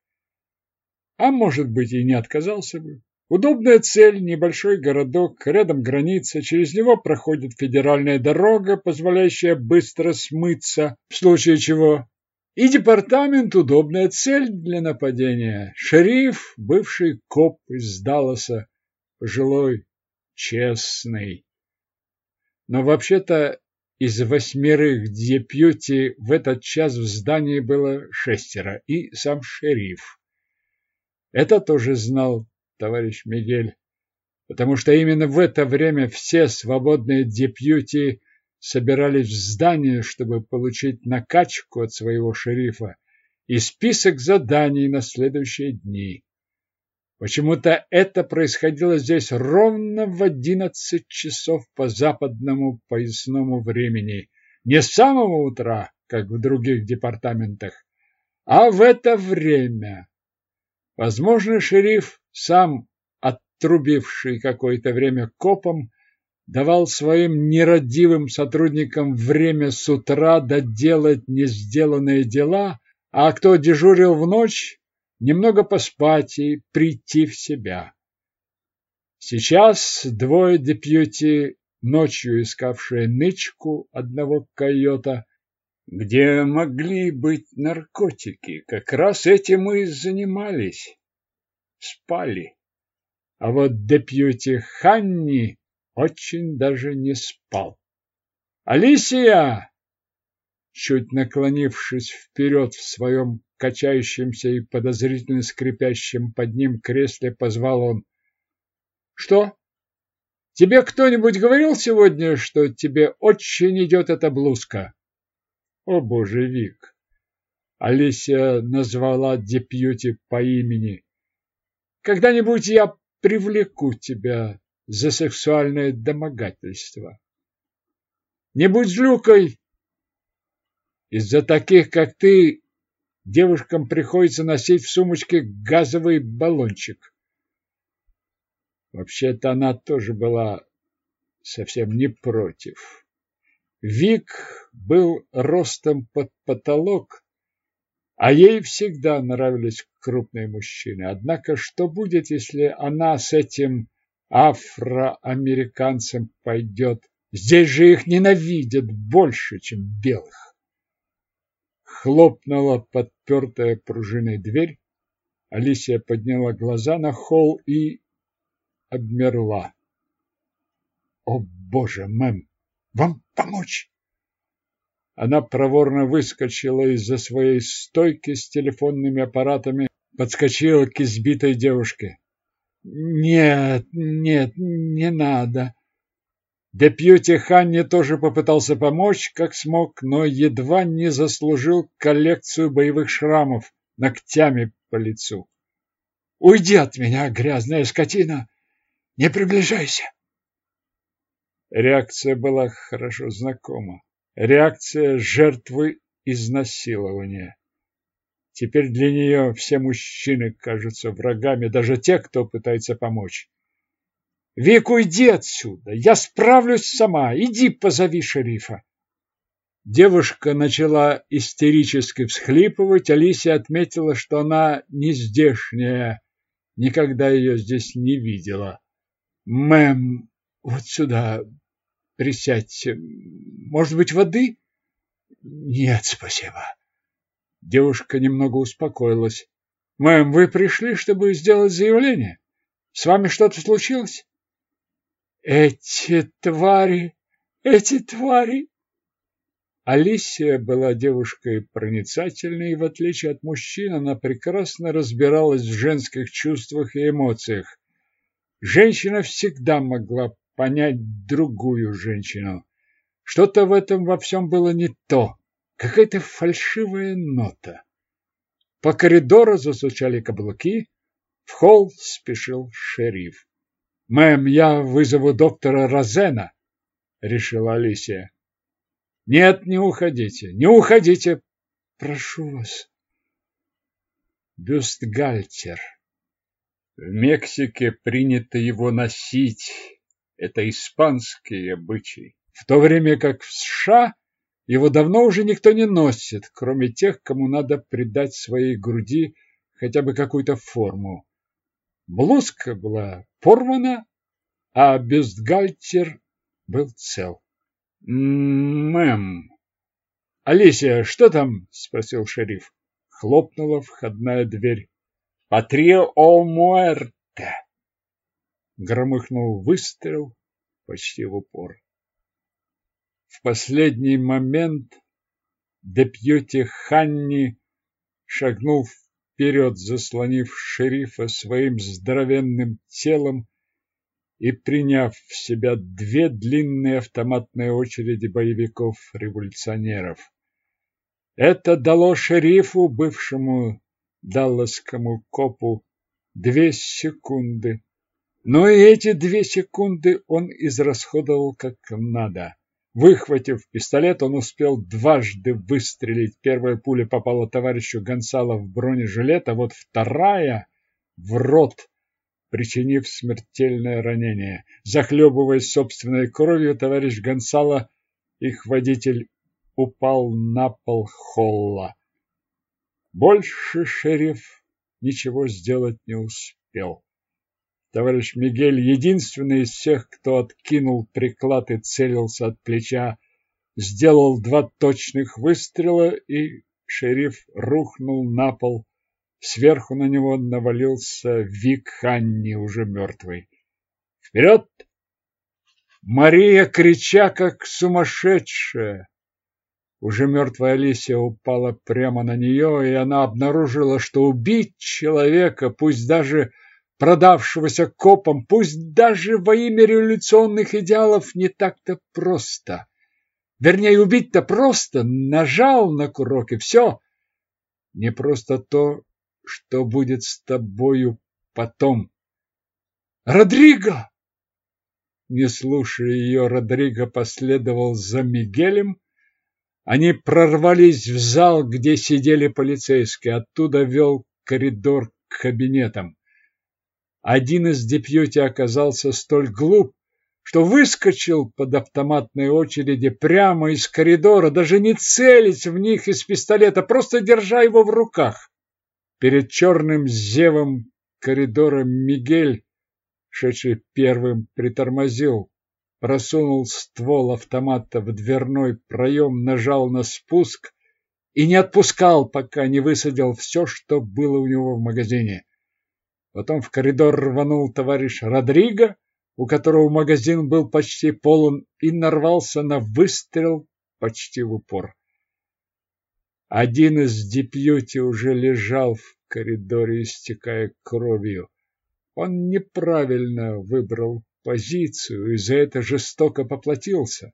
А может быть и не отказался бы. Удобная цель – небольшой городок, рядом граница, через него проходит федеральная дорога, позволяющая быстро смыться, в случае чего. И департамент – удобная цель для нападения. Шериф – бывший коп из Далласа, пожилой, честный. Но вообще-то из восьмерых депьюти в этот час в здании было шестеро, и сам шериф. Это тоже знал товарищ Мигель, потому что именно в это время все свободные депьюти собирались в здание, чтобы получить накачку от своего шерифа и список заданий на следующие дни. Почему-то это происходило здесь ровно в одиннадцать часов по западному поясному времени, не с самого утра, как в других департаментах, а в это время. Возможно, шериф сам отрубивший какое-то время копом, давал своим нерадивым сотрудникам время с утра доделать не сделанные дела, а кто дежурил в ночь, немного поспать и прийти в себя. Сейчас двое депьюти, ночью искавшие нычку одного койота, где могли быть наркотики, как раз этим и занимались спали. А вот депьюти Ханни очень даже не спал. «Алисия!» Чуть наклонившись вперед в своем качающемся и подозрительно скрипящем под ним кресле, позвал он. «Что? Тебе кто-нибудь говорил сегодня, что тебе очень идет эта блузка?» «О, боже, Вик!» Алисия назвала депьюти по имени. Когда-нибудь я привлеку тебя за сексуальное домогательство. Не будь злюкой. Из-за таких, как ты, девушкам приходится носить в сумочке газовый баллончик. Вообще-то она тоже была совсем не против. Вик был ростом под потолок, а ей всегда нравились крупные мужчины. Однако что будет, если она с этим афроамериканцем пойдет? Здесь же их ненавидят больше, чем белых. Хлопнула подпертая пружиной дверь. Алисия подняла глаза на холл и обмерла. О, боже, мэм, вам помочь? Она проворно выскочила из-за своей стойки с телефонными аппаратами, подскочила к избитой девушке. «Нет, нет, не надо». Депьюти Ханни тоже попытался помочь, как смог, но едва не заслужил коллекцию боевых шрамов ногтями по лицу. «Уйди от меня, грязная скотина! Не приближайся!» Реакция была хорошо знакома. Реакция жертвы изнасилования. Теперь для нее все мужчины кажутся врагами, даже те, кто пытается помочь. Вик, уйди отсюда, я справлюсь сама, иди позови шерифа. Девушка начала истерически всхлипывать, Алисия отметила, что она не здешняя, никогда ее здесь не видела. Мэм, вот сюда, Присядьте. Может быть, воды? Нет, спасибо. Девушка немного успокоилась. Мэм, вы пришли, чтобы сделать заявление? С вами что-то случилось? Эти твари, эти твари. Алисия была девушкой проницательной, и в отличие от мужчин, она прекрасно разбиралась в женских чувствах и эмоциях. Женщина всегда могла понять другую женщину. Что-то в этом во всем было не то, какая-то фальшивая нота. По коридору засучали каблуки, в холл спешил шериф. Мэм, я вызову доктора Розена, решила Алисия. Нет, не уходите, не уходите, прошу вас. Бюстгальтер. В Мексике принято его носить. Это испанский обычай. В то время как в США его давно уже никто не носит, кроме тех, кому надо придать своей груди хотя бы какую-то форму. Блузка была порвана, а бюстгальтер был цел. «Мэм!» «Алисия, что там?» – спросил шериф. Хлопнула входная дверь. «Патрио о муэрте!» Громыхнул выстрел почти в упор. В последний момент Депьюти Ханни шагнул вперед, заслонив шерифа своим здоровенным телом и приняв в себя две длинные автоматные очереди боевиков-революционеров. Это дало шерифу, бывшему далласскому копу, две секунды. Но и эти две секунды он израсходовал как надо. Выхватив пистолет, он успел дважды выстрелить. Первая пуля попала товарищу Гонсало в бронежилет, а вот вторая — в рот, причинив смертельное ранение. Захлебываясь собственной кровью, товарищ Гонсало, их водитель, упал на пол холла. Больше шериф ничего сделать не успел. Товарищ Мигель, единственный из всех, кто откинул приклад и целился от плеча, сделал два точных выстрела, и шериф рухнул на пол. Сверху на него навалился Вик Ханни, уже мертвый. «Вперед!» Мария, крича как сумасшедшая, уже мертвая Алисия упала прямо на нее, и она обнаружила, что убить человека, пусть даже продавшегося копом, пусть даже во имя революционных идеалов, не так-то просто. Вернее, убить-то просто, нажал на курок, и все. Не просто то, что будет с тобою потом. «Родриго!» Не слушая ее, Родриго последовал за Мигелем, они прорвались в зал, где сидели полицейские. Оттуда вел коридор к кабинетам. Один из депьюти оказался столь глуп, что выскочил под автоматной очереди прямо из коридора, даже не целясь в них из пистолета, просто держа его в руках. Перед черным зевом коридора Мигель, шедший первым, притормозил просунул ствол автомата в дверной проем, нажал на спуск и не отпускал, пока не высадил все, что было у него в магазине. Потом в коридор рванул товарищ Родриго, у которого магазин был почти полон, и нарвался на выстрел почти в упор. Один из депьюти уже лежал в коридоре, истекая кровью. Он неправильно выбрал позицию и за это жестоко поплатился.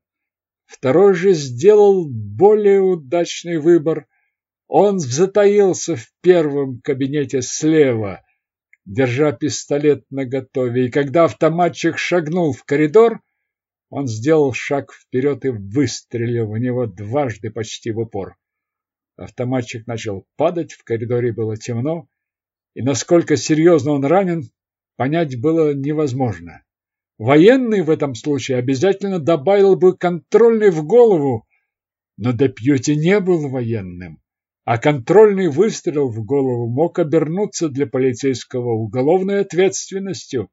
Второй же сделал более удачный выбор. Он затаился в первом кабинете слева, держа пистолет наготове, и когда автоматчик шагнул в коридор, он сделал шаг вперед и выстрелил в него дважды почти в упор. Автоматчик начал падать, в коридоре было темно, и насколько серьезно он ранен, понять было невозможно. Военный в этом случае обязательно добавил бы контрольный в голову, но Депьюти не был военным, а контрольный выстрел в голову мог обернуться для полицейского уголовной ответственностью.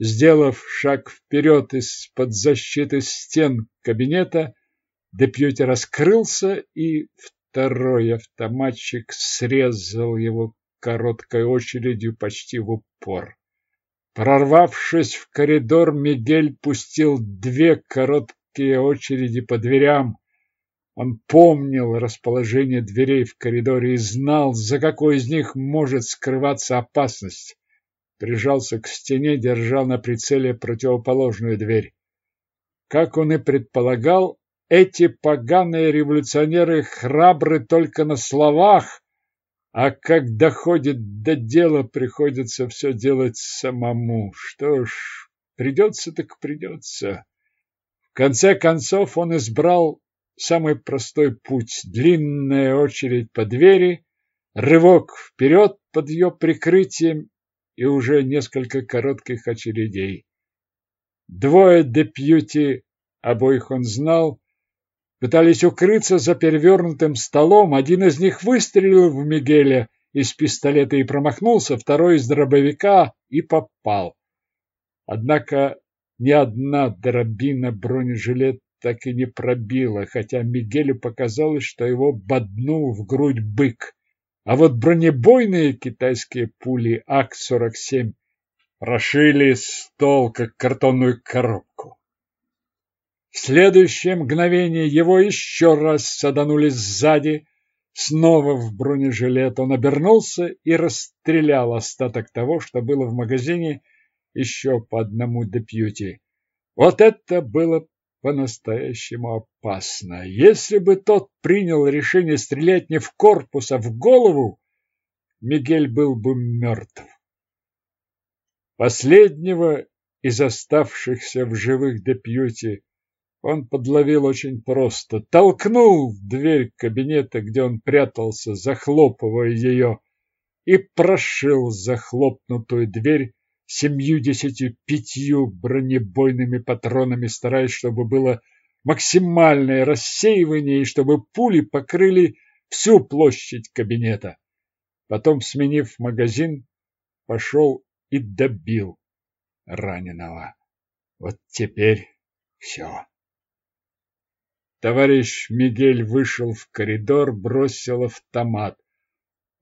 Сделав шаг вперед из-под защиты стен кабинета, Депьюти раскрылся, и второй автоматчик срезал его короткой очередью почти в упор. Прорвавшись в коридор, Мигель пустил две короткие очереди по дверям. Он помнил расположение дверей в коридоре и знал, за какой из них может скрываться опасность. Прижался к стене, держал на прицеле противоположную дверь. Как он и предполагал, эти поганые революционеры храбры только на словах, А как доходит до дела, приходится все делать самому. Что ж, придется так придется. В конце концов он избрал самый простой путь. Длинная очередь по двери, рывок вперед под ее прикрытием и уже несколько коротких очередей. Двое депьюти, обоих он знал, пытались укрыться за перевернутым столом. Один из них выстрелил в Мигеля из пистолета и промахнулся, второй из дробовика и попал. Однако ни одна дробина бронежилет так и не пробила, хотя Мигелю показалось, что его боднул в грудь бык. А вот бронебойные китайские пули АК-47 прошили стол, как картонную коробку. В следующее мгновение его еще раз саданули сзади, снова в бронежилет. Он обернулся и расстрелял остаток того, что было в магазине, еще по одному депьюти. Вот это было по-настоящему опасно. Если бы тот принял решение стрелять не в корпус, а в голову, Мигель был бы мертв. Последнего из оставшихся в живых депьюти он подловил очень просто. Толкнул дверь кабинета, где он прятался, захлопывая ее, и прошил захлопнутую дверь семьюдесятью пятью бронебойными патронами, стараясь, чтобы было максимальное рассеивание и чтобы пули покрыли всю площадь кабинета. Потом, сменив магазин, пошел и добил раненого. Вот теперь все. Товарищ Мигель вышел в коридор, бросил автомат.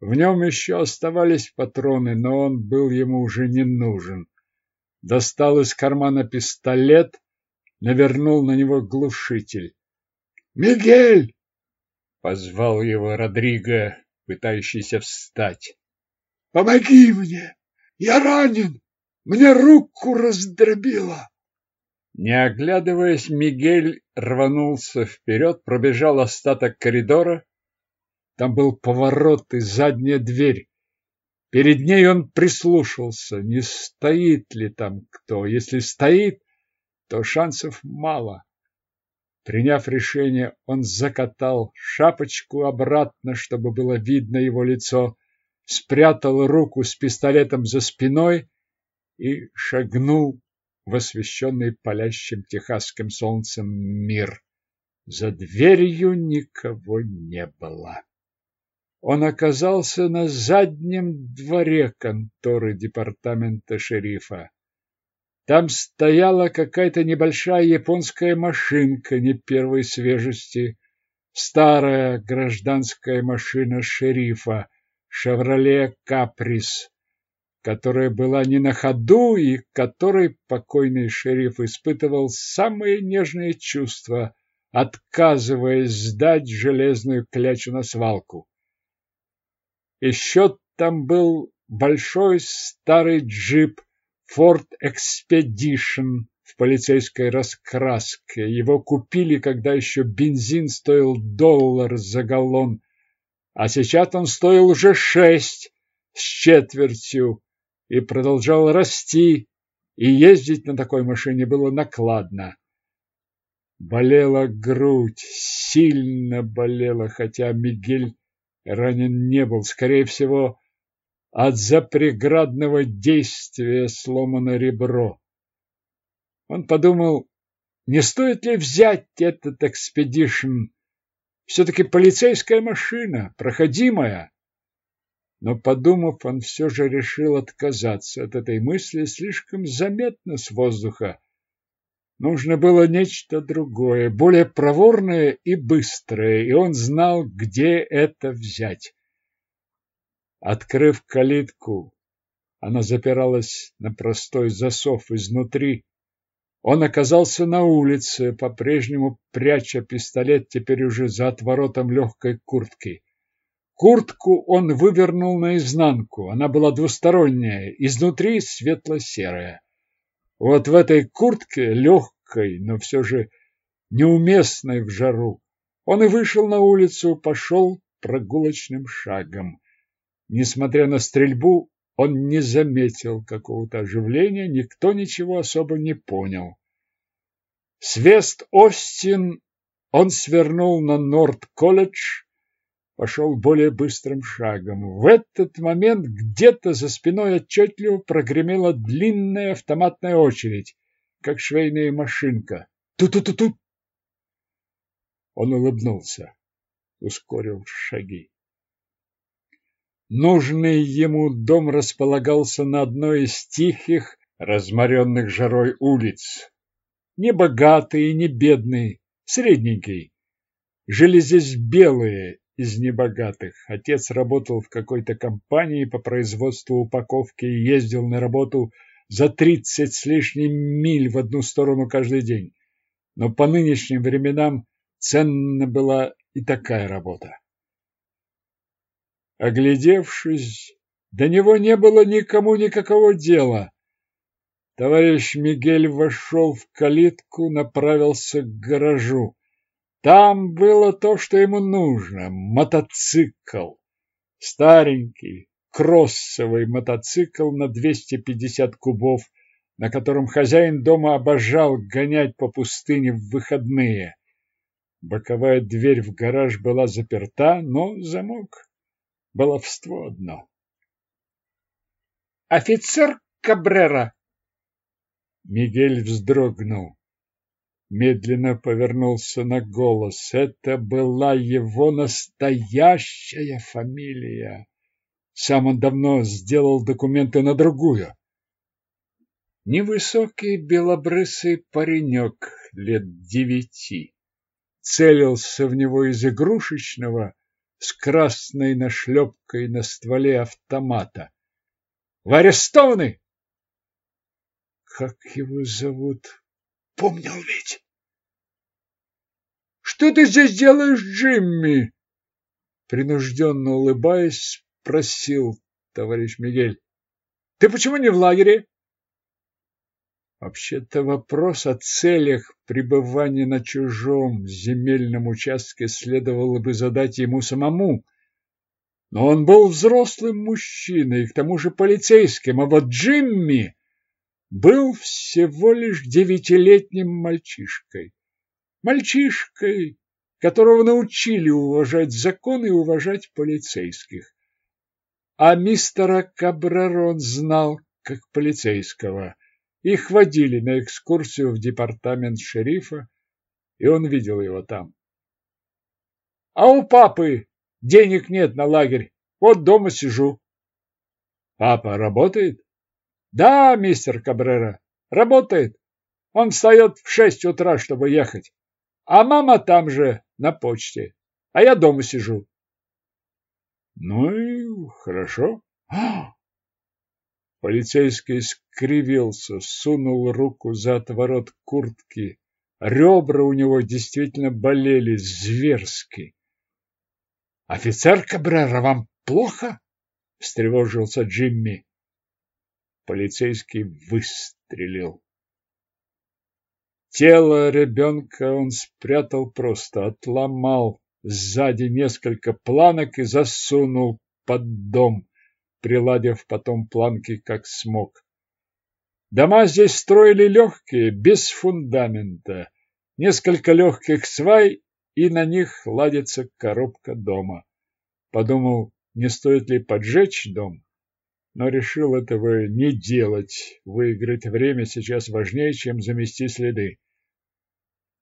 В нем еще оставались патроны, но он был ему уже не нужен. Достал из кармана пистолет, навернул на него глушитель. «Мигель!» — позвал его Родриго, пытающийся встать. «Помоги мне! Я ранен! Мне руку раздробило!» Не оглядываясь, Мигель рванулся вперед, пробежал остаток коридора, там был поворот и задняя дверь. Перед ней он прислушался, не стоит ли там кто. Если стоит, то шансов мало. Приняв решение, он закатал шапочку обратно, чтобы было видно его лицо, спрятал руку с пистолетом за спиной и шагнул в освещенный палящим техасским солнцем мир. За дверью никого не было он оказался на заднем дворе конторы департамента шерифа. Там стояла какая-то небольшая японская машинка не первой свежести, старая гражданская машина шерифа «Шевроле Каприс», которая была не на ходу и которой покойный шериф испытывал самые нежные чувства, отказываясь сдать железную клячу на свалку. Еще там был большой старый джип Ford Expedition в полицейской раскраске. Его купили, когда еще бензин стоил доллар за галлон, а сейчас он стоил уже шесть с четвертью и продолжал расти, и ездить на такой машине было накладно. Болела грудь, сильно болела, хотя Мигель ранен не был, скорее всего, от запреградного действия сломано ребро. Он подумал, не стоит ли взять этот экспедишн? Все-таки полицейская машина, проходимая. Но, подумав, он все же решил отказаться от этой мысли слишком заметно с воздуха. Нужно было нечто другое, более проворное и быстрое, и он знал, где это взять. Открыв калитку, она запиралась на простой засов изнутри. Он оказался на улице, по-прежнему пряча пистолет теперь уже за отворотом легкой куртки. Куртку он вывернул наизнанку, она была двусторонняя, изнутри светло-серая. Вот в этой куртке, легкой, но все же неуместной в жару, он и вышел на улицу, пошел прогулочным шагом. Несмотря на стрельбу, он не заметил какого-то оживления, никто ничего особо не понял. С Вест-Остин он свернул на Норд-колледж, пошел более быстрым шагом. В этот момент где-то за спиной отчетливо прогремела длинная автоматная очередь, как швейная машинка. Ту-ту-ту-ту! Он улыбнулся, ускорил шаги. Нужный ему дом располагался на одной из тихих, разморенных жарой улиц. Не богатый не бедный, средненький. Жили здесь белые из небогатых. Отец работал в какой-то компании по производству упаковки и ездил на работу за тридцать с лишним миль в одну сторону каждый день. Но по нынешним временам ценна была и такая работа. Оглядевшись, до него не было никому никакого дела. Товарищ Мигель вошел в калитку, направился к гаражу. Там было то, что ему нужно – мотоцикл. Старенький, кроссовый мотоцикл на 250 кубов, на котором хозяин дома обожал гонять по пустыне в выходные. Боковая дверь в гараж была заперта, но замок баловство одно. «Офицер Кабрера!» Мигель вздрогнул, медленно повернулся на голос. Это была его настоящая фамилия. Сам он давно сделал документы на другую. Невысокий белобрысый паренек лет девяти целился в него из игрушечного с красной нашлепкой на стволе автомата. Вы арестованы? Как его зовут? Помнил ведь. Что ты здесь делаешь, Джимми? Принужденно улыбаясь, спросил товарищ Мигель. Ты почему не в лагере? Вообще-то вопрос о целях пребывания на чужом земельном участке следовало бы задать ему самому. Но он был взрослым мужчиной, к тому же полицейским, а вот Джимми был всего лишь девятилетним мальчишкой. Мальчишкой, которого научили уважать закон и уважать полицейских. А мистера Кабрерон знал как полицейского. Их водили на экскурсию в департамент шерифа, и он видел его там. А у папы денег нет на лагерь. Вот дома сижу. Папа работает? Да, мистер Кабрера, работает. Он встает в шесть утра, чтобы ехать. А мама там же, на почте. А я дома сижу. Ну и хорошо. Полицейский скривился, сунул руку за отворот куртки. Ребра у него действительно болели зверски. «Офицер Кабрера, вам плохо?» — встревожился Джимми. Полицейский выстрелил. Тело ребенка он спрятал просто, отломал сзади несколько планок и засунул под дом приладив потом планки как смог. Дома здесь строили легкие, без фундамента, несколько легких свай, и на них ладится коробка дома. Подумал, не стоит ли поджечь дом, но решил этого не делать. Выиграть время сейчас важнее, чем замести следы.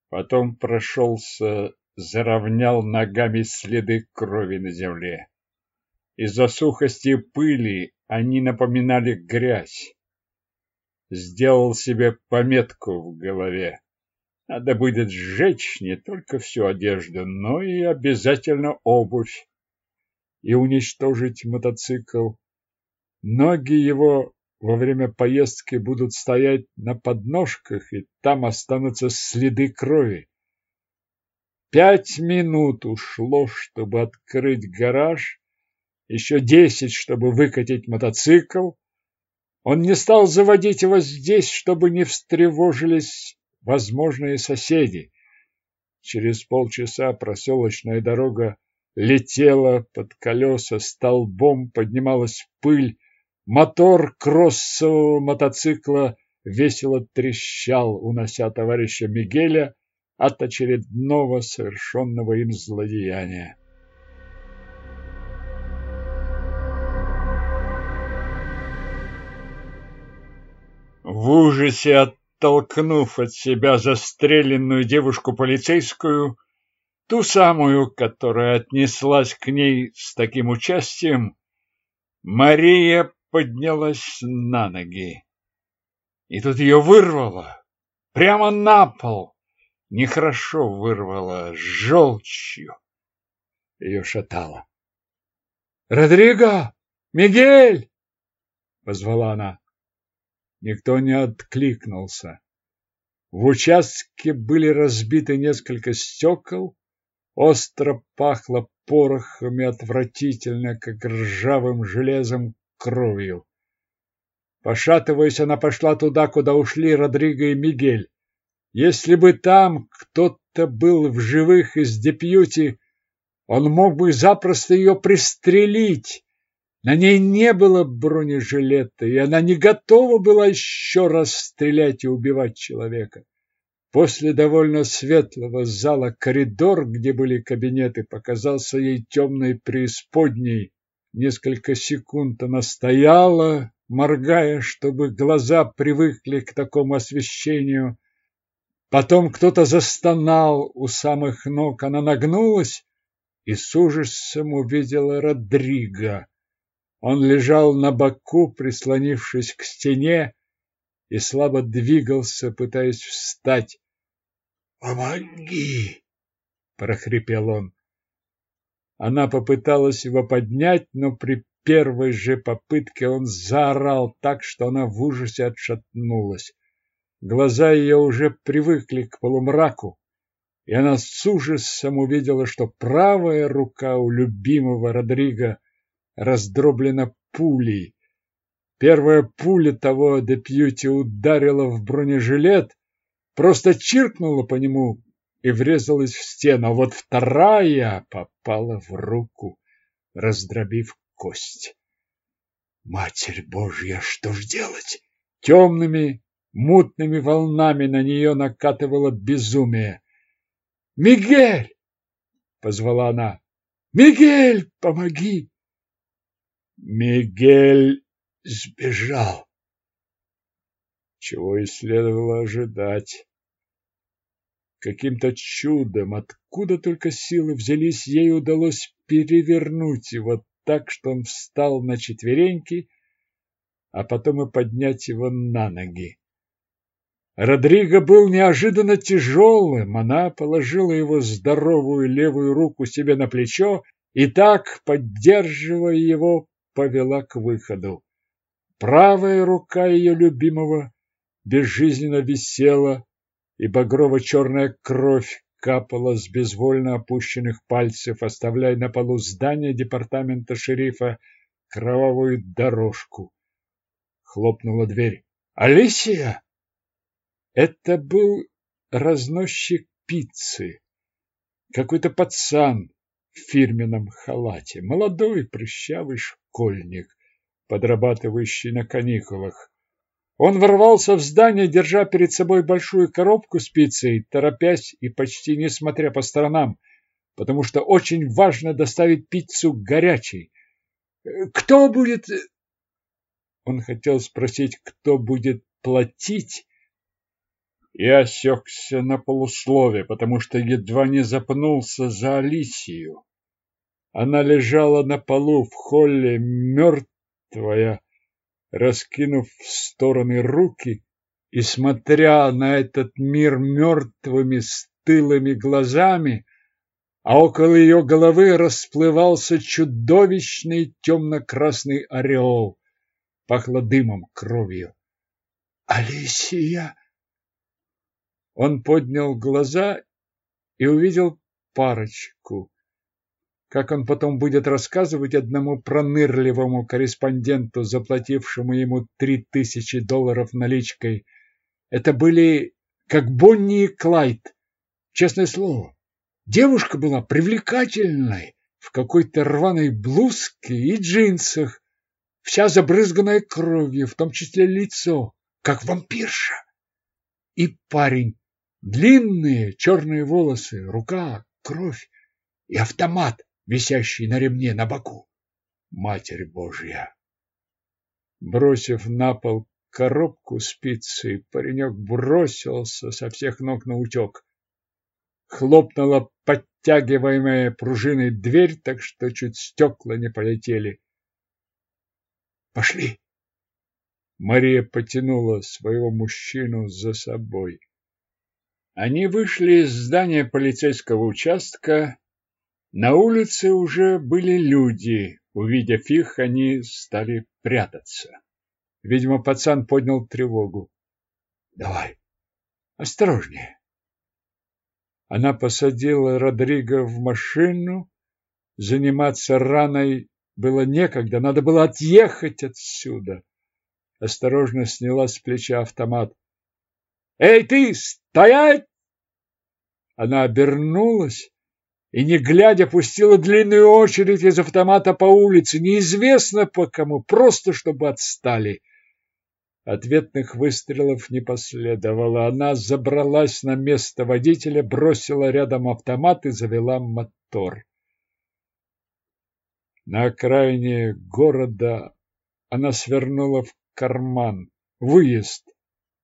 Потом прошелся, заровнял ногами следы крови на земле. Из-за сухости пыли они напоминали грязь. Сделал себе пометку в голове. Надо будет сжечь не только всю одежду, но и обязательно обувь. И уничтожить мотоцикл. Ноги его во время поездки будут стоять на подножках, и там останутся следы крови. Пять минут ушло, чтобы открыть гараж еще десять, чтобы выкатить мотоцикл. Он не стал заводить его здесь, чтобы не встревожились возможные соседи. Через полчаса проселочная дорога летела под колеса, столбом поднималась пыль, мотор кроссового мотоцикла весело трещал, унося товарища Мигеля от очередного совершенного им злодеяния. В ужасе оттолкнув от себя застреленную девушку-полицейскую, ту самую, которая отнеслась к ней с таким участием, Мария поднялась на ноги. И тут ее вырвало прямо на пол. Нехорошо вырвало, желчью. Ее шатало. «Родриго! Мигель!» — позвала она. Никто не откликнулся. В участке были разбиты несколько стекол, остро пахло порохами отвратительно, как ржавым железом кровью. Пошатываясь, она пошла туда, куда ушли Родриго и Мигель. Если бы там кто-то был в живых из депьюти, он мог бы запросто ее пристрелить. На ней не было бронежилета, и она не готова была еще раз стрелять и убивать человека. После довольно светлого зала коридор, где были кабинеты, показался ей темной преисподней. Несколько секунд она стояла, моргая, чтобы глаза привыкли к такому освещению. Потом кто-то застонал у самых ног. Она нагнулась и с ужасом увидела Родриго. Он лежал на боку, прислонившись к стене, и слабо двигался, пытаясь встать. «Помоги!» — прохрипел он. Она попыталась его поднять, но при первой же попытке он заорал так, что она в ужасе отшатнулась. Глаза ее уже привыкли к полумраку, и она с ужасом увидела, что правая рука у любимого Родриго раздроблена пулей. Первая пуля того депьюти ударила в бронежилет, просто чиркнула по нему и врезалась в стену, а вот вторая попала в руку, раздробив кость. Матерь Божья, что ж делать? Темными, мутными волнами на нее накатывало безумие. «Мигель!» — позвала она. «Мигель, помоги!» Мигель сбежал. Чего и следовало ожидать. Каким-то чудом, откуда только силы взялись, ей удалось перевернуть его так, что он встал на четвереньки, а потом и поднять его на ноги. Родриго был неожиданно тяжелым. Она положила его здоровую левую руку себе на плечо и так, поддерживая его, повела к выходу. Правая рука ее любимого безжизненно висела, и багрово-черная кровь капала с безвольно опущенных пальцев, оставляя на полу здания департамента шерифа кровавую дорожку. Хлопнула дверь. «Алисия!» Это был разносчик пиццы. Какой-то пацан в фирменном халате, молодой прыщавый школьник, подрабатывающий на каникулах. Он ворвался в здание, держа перед собой большую коробку с торопясь и почти не смотря по сторонам, потому что очень важно доставить пиццу горячей. «Кто будет...» Он хотел спросить, кто будет платить, и осекся на полуслове, потому что едва не запнулся за Алисию. Она лежала на полу в холле, мертвая, раскинув в стороны руки и смотря на этот мир мертвыми стылыми глазами, а около ее головы расплывался чудовищный темно-красный ореол, пахло дымом, кровью. «Алисия!» Он поднял глаза и увидел парочку. Как он потом будет рассказывать одному пронырливому корреспонденту, заплатившему ему три тысячи долларов наличкой, это были как Бонни и Клайд. Честное слово, девушка была привлекательной, в какой-то рваной блузке и джинсах, вся забрызганная кровью, в том числе лицо, как вампирша. И парень, длинные черные волосы, рука, кровь и автомат, висящий на ремне на боку. Матерь Божья! Бросив на пол коробку с пиццей, паренек бросился со всех ног на утек. Хлопнула подтягиваемая пружиной дверь, так что чуть стекла не полетели. «Пошли!» Мария потянула своего мужчину за собой. Они вышли из здания полицейского участка. На улице уже были люди. Увидев их, они стали прятаться. Видимо, пацан поднял тревогу. Давай, осторожнее. Она посадила Родриго в машину. Заниматься раной было некогда, надо было отъехать отсюда. Осторожно сняла с плеча автомат. «Эй, ты, стоять!» Она обернулась и, не глядя, пустила длинную очередь из автомата по улице, неизвестно по кому, просто чтобы отстали. Ответных выстрелов не последовало. Она забралась на место водителя, бросила рядом автомат и завела мотор. На окраине города она свернула в карман, выезд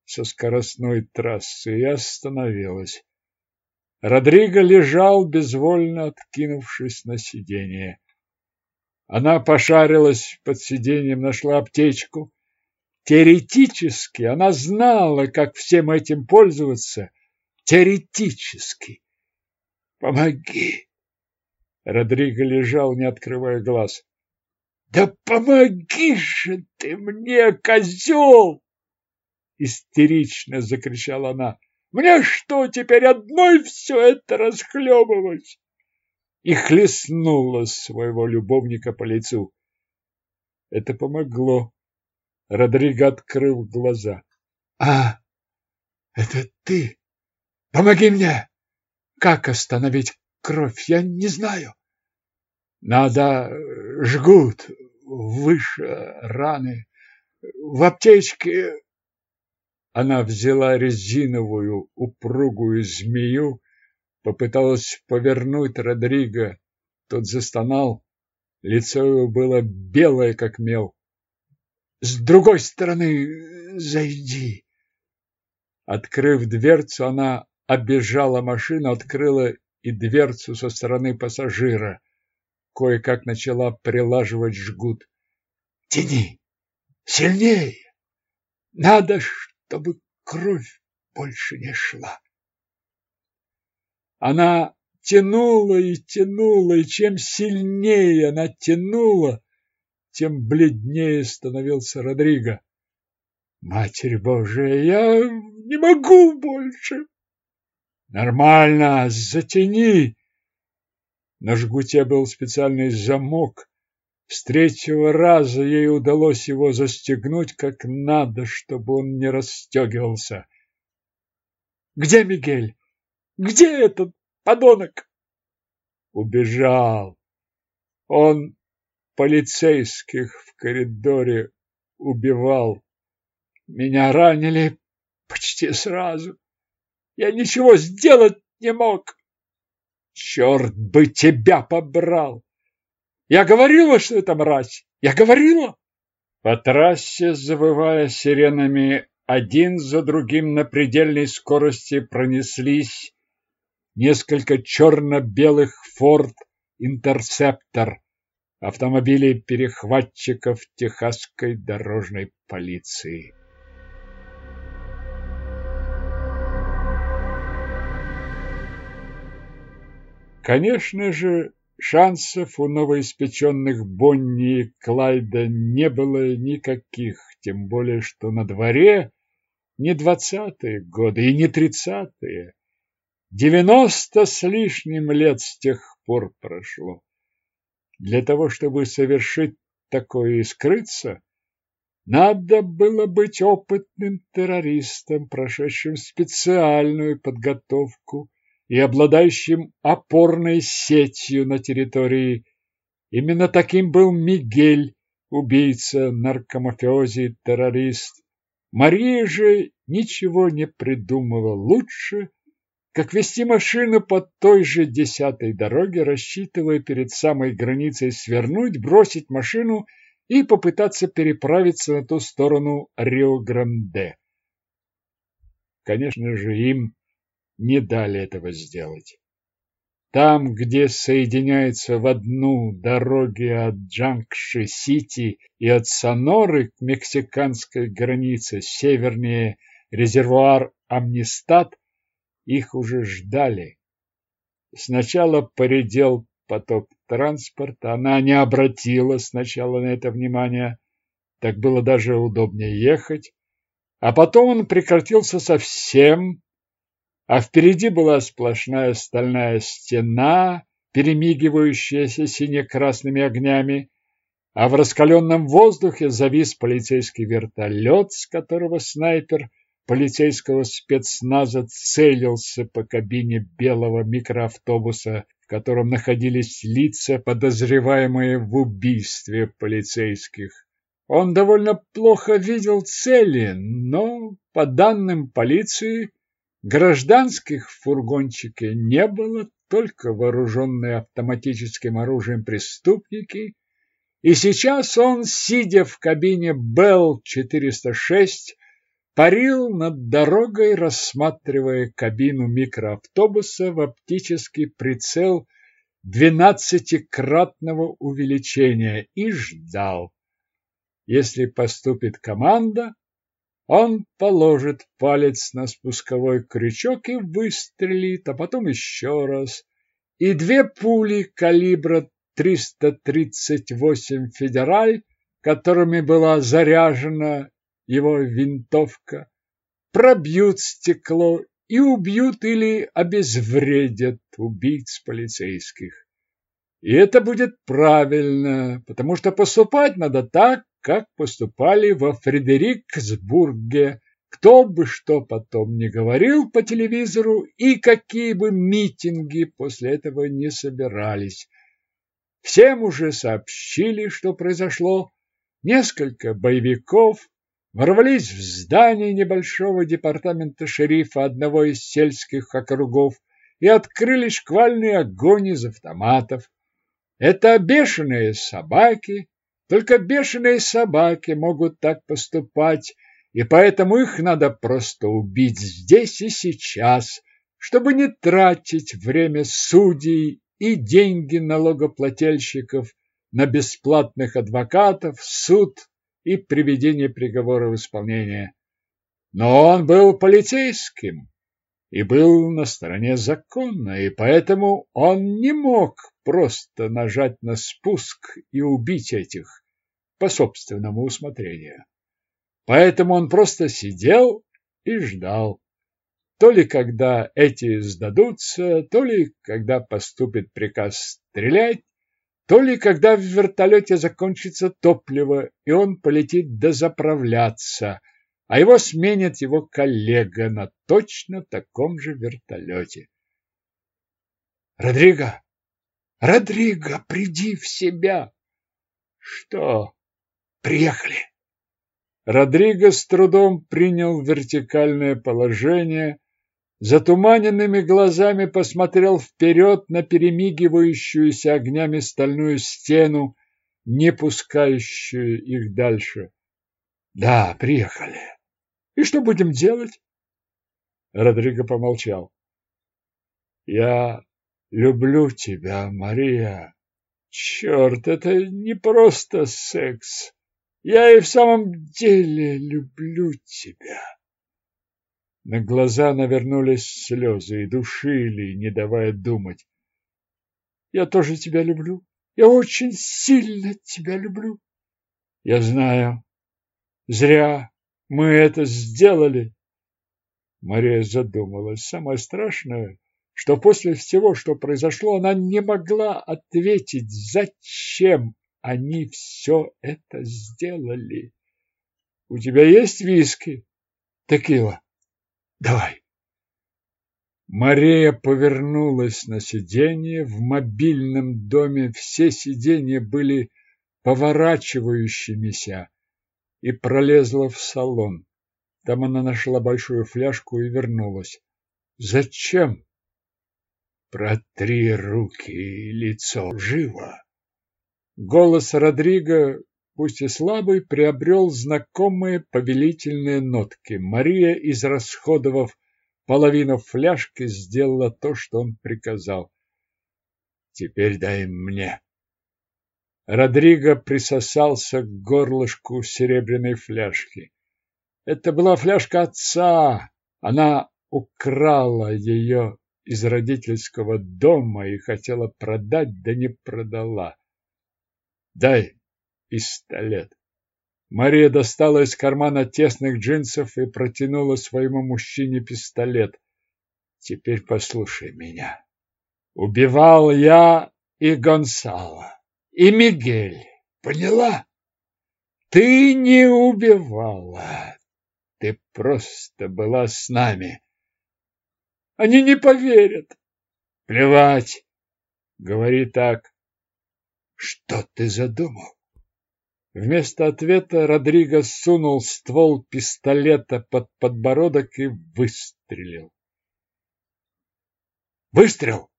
со скоростной трассы и остановилась. Родриго лежал, безвольно откинувшись на сиденье. Она пошарилась под сиденьем, нашла аптечку. Теоретически она знала, как всем этим пользоваться. Теоретически. Помоги. Родриго лежал, не открывая глаз. Да помоги же ты мне, козел! Истерично закричала она. Мне что, теперь одной все это расхлебывать? И хлестнула своего любовника по лицу. Это помогло. Родриго открыл глаза. А, это ты? Помоги мне! Как остановить кровь? Я не знаю. Надо жгут выше раны. В аптечке она взяла резиновую упругую змею, попыталась повернуть Родриго. Тот застонал, лицо его было белое, как мел. «С другой стороны зайди!» Открыв дверцу, она обежала машину, открыла и дверцу со стороны пассажира. Кое-как начала прилаживать жгут. «Тяни! Сильнее! Надо, чтобы кровь больше не шла. Она тянула и тянула, и чем сильнее она тянула, тем бледнее становился Родриго. Матерь Божия, я не могу больше. Нормально, затяни. На жгуте был специальный замок, с третьего раза ей удалось его застегнуть как надо, чтобы он не расстегивался. «Где Мигель? Где этот подонок?» Убежал. Он полицейских в коридоре убивал. Меня ранили почти сразу. Я ничего сделать не мог. Черт бы тебя побрал! Я говорила, что это мразь. Я говорила. По трассе, завывая сиренами, один за другим на предельной скорости пронеслись несколько черно-белых Ford Interceptor, автомобилей перехватчиков техасской дорожной полиции. Конечно же, Шансов у новоиспеченных Бонни и Клайда не было никаких, тем более, что на дворе не двадцатые годы и не тридцатые. Девяносто с лишним лет с тех пор прошло. Для того, чтобы совершить такое и скрыться, надо было быть опытным террористом, прошедшим специальную подготовку и обладающим опорной сетью на территории. Именно таким был Мигель, убийца, наркомафиози, террорист. Мария же ничего не придумывала лучше, как вести машину по той же десятой дороге, рассчитывая перед самой границей свернуть, бросить машину и попытаться переправиться на ту сторону Рио-Гранде. Конечно же, им не дали этого сделать. Там, где соединяются в одну дороги от Джанкши-Сити и от Соноры к мексиканской границе, севернее резервуар Амнистат, их уже ждали. Сначала поредел поток транспорта, она не обратила сначала на это внимания, так было даже удобнее ехать, а потом он прекратился совсем, а впереди была сплошная стальная стена, перемигивающаяся сине-красными огнями, а в раскаленном воздухе завис полицейский вертолет, с которого снайпер полицейского спецназа целился по кабине белого микроавтобуса, в котором находились лица, подозреваемые в убийстве полицейских. Он довольно плохо видел цели, но, по данным полиции, Гражданских в фургончике не было, только вооруженные автоматическим оружием преступники, и сейчас он, сидя в кабине Белл-406, парил над дорогой, рассматривая кабину микроавтобуса в оптический прицел двенадцатикратного увеличения и ждал. Если поступит команда, он положит палец на спусковой крючок и выстрелит, а потом еще раз. И две пули калибра 338 «Федераль», которыми была заряжена его винтовка, пробьют стекло и убьют или обезвредят убийц полицейских. И это будет правильно, потому что поступать надо так, как поступали во Фредериксбурге, кто бы что потом не говорил по телевизору и какие бы митинги после этого не собирались. Всем уже сообщили, что произошло. Несколько боевиков ворвались в здание небольшого департамента шерифа одного из сельских округов и открыли шквальный огонь из автоматов. Это бешеные собаки, только бешеные собаки могут так поступать, и поэтому их надо просто убить здесь и сейчас, чтобы не тратить время судей и деньги налогоплательщиков на бесплатных адвокатов, суд и приведение приговора в исполнение. Но он был полицейским и был на стороне закона, и поэтому он не мог просто нажать на спуск и убить этих по собственному усмотрению. Поэтому он просто сидел и ждал. То ли когда эти сдадутся, то ли когда поступит приказ стрелять, то ли когда в вертолете закончится топливо, и он полетит дозаправляться, а его сменит его коллега на точно таком же вертолете. «Родриго! Родриго, приди в себя!» «Что?» «Приехали!» Родриго с трудом принял вертикальное положение, затуманенными глазами посмотрел вперед на перемигивающуюся огнями стальную стену, не пускающую их дальше. «Да, приехали. И что будем делать?» Родриго помолчал. «Я люблю тебя, Мария. Черт, это не просто секс. Я и в самом деле люблю тебя». На глаза навернулись слезы и душили, не давая думать. «Я тоже тебя люблю. Я очень сильно тебя люблю. Я знаю. Зря мы это сделали. Мария задумалась. Самое страшное, что после всего, что произошло, она не могла ответить, зачем они все это сделали. У тебя есть виски? Текила? Давай. Мария повернулась на сиденье. В мобильном доме все сиденья были поворачивающимися и пролезла в салон. Там она нашла большую фляжку и вернулась. Зачем? Протри руки и лицо живо. Голос Родриго, пусть и слабый, приобрел знакомые повелительные нотки. Мария, израсходовав половину фляжки, сделала то, что он приказал. Теперь дай мне. Родриго присосался к горлышку серебряной фляжки. Это была фляжка отца. Она украла ее из родительского дома и хотела продать, да не продала. Дай пистолет. Мария достала из кармана тесных джинсов и протянула своему мужчине пистолет. Теперь послушай меня. Убивал я и Гонсало и Мигель. Поняла? Ты не убивала. Ты просто была с нами. Они не поверят. Плевать. Говори так. Что ты задумал? Вместо ответа Родриго сунул ствол пистолета под подбородок и выстрелил. Выстрел!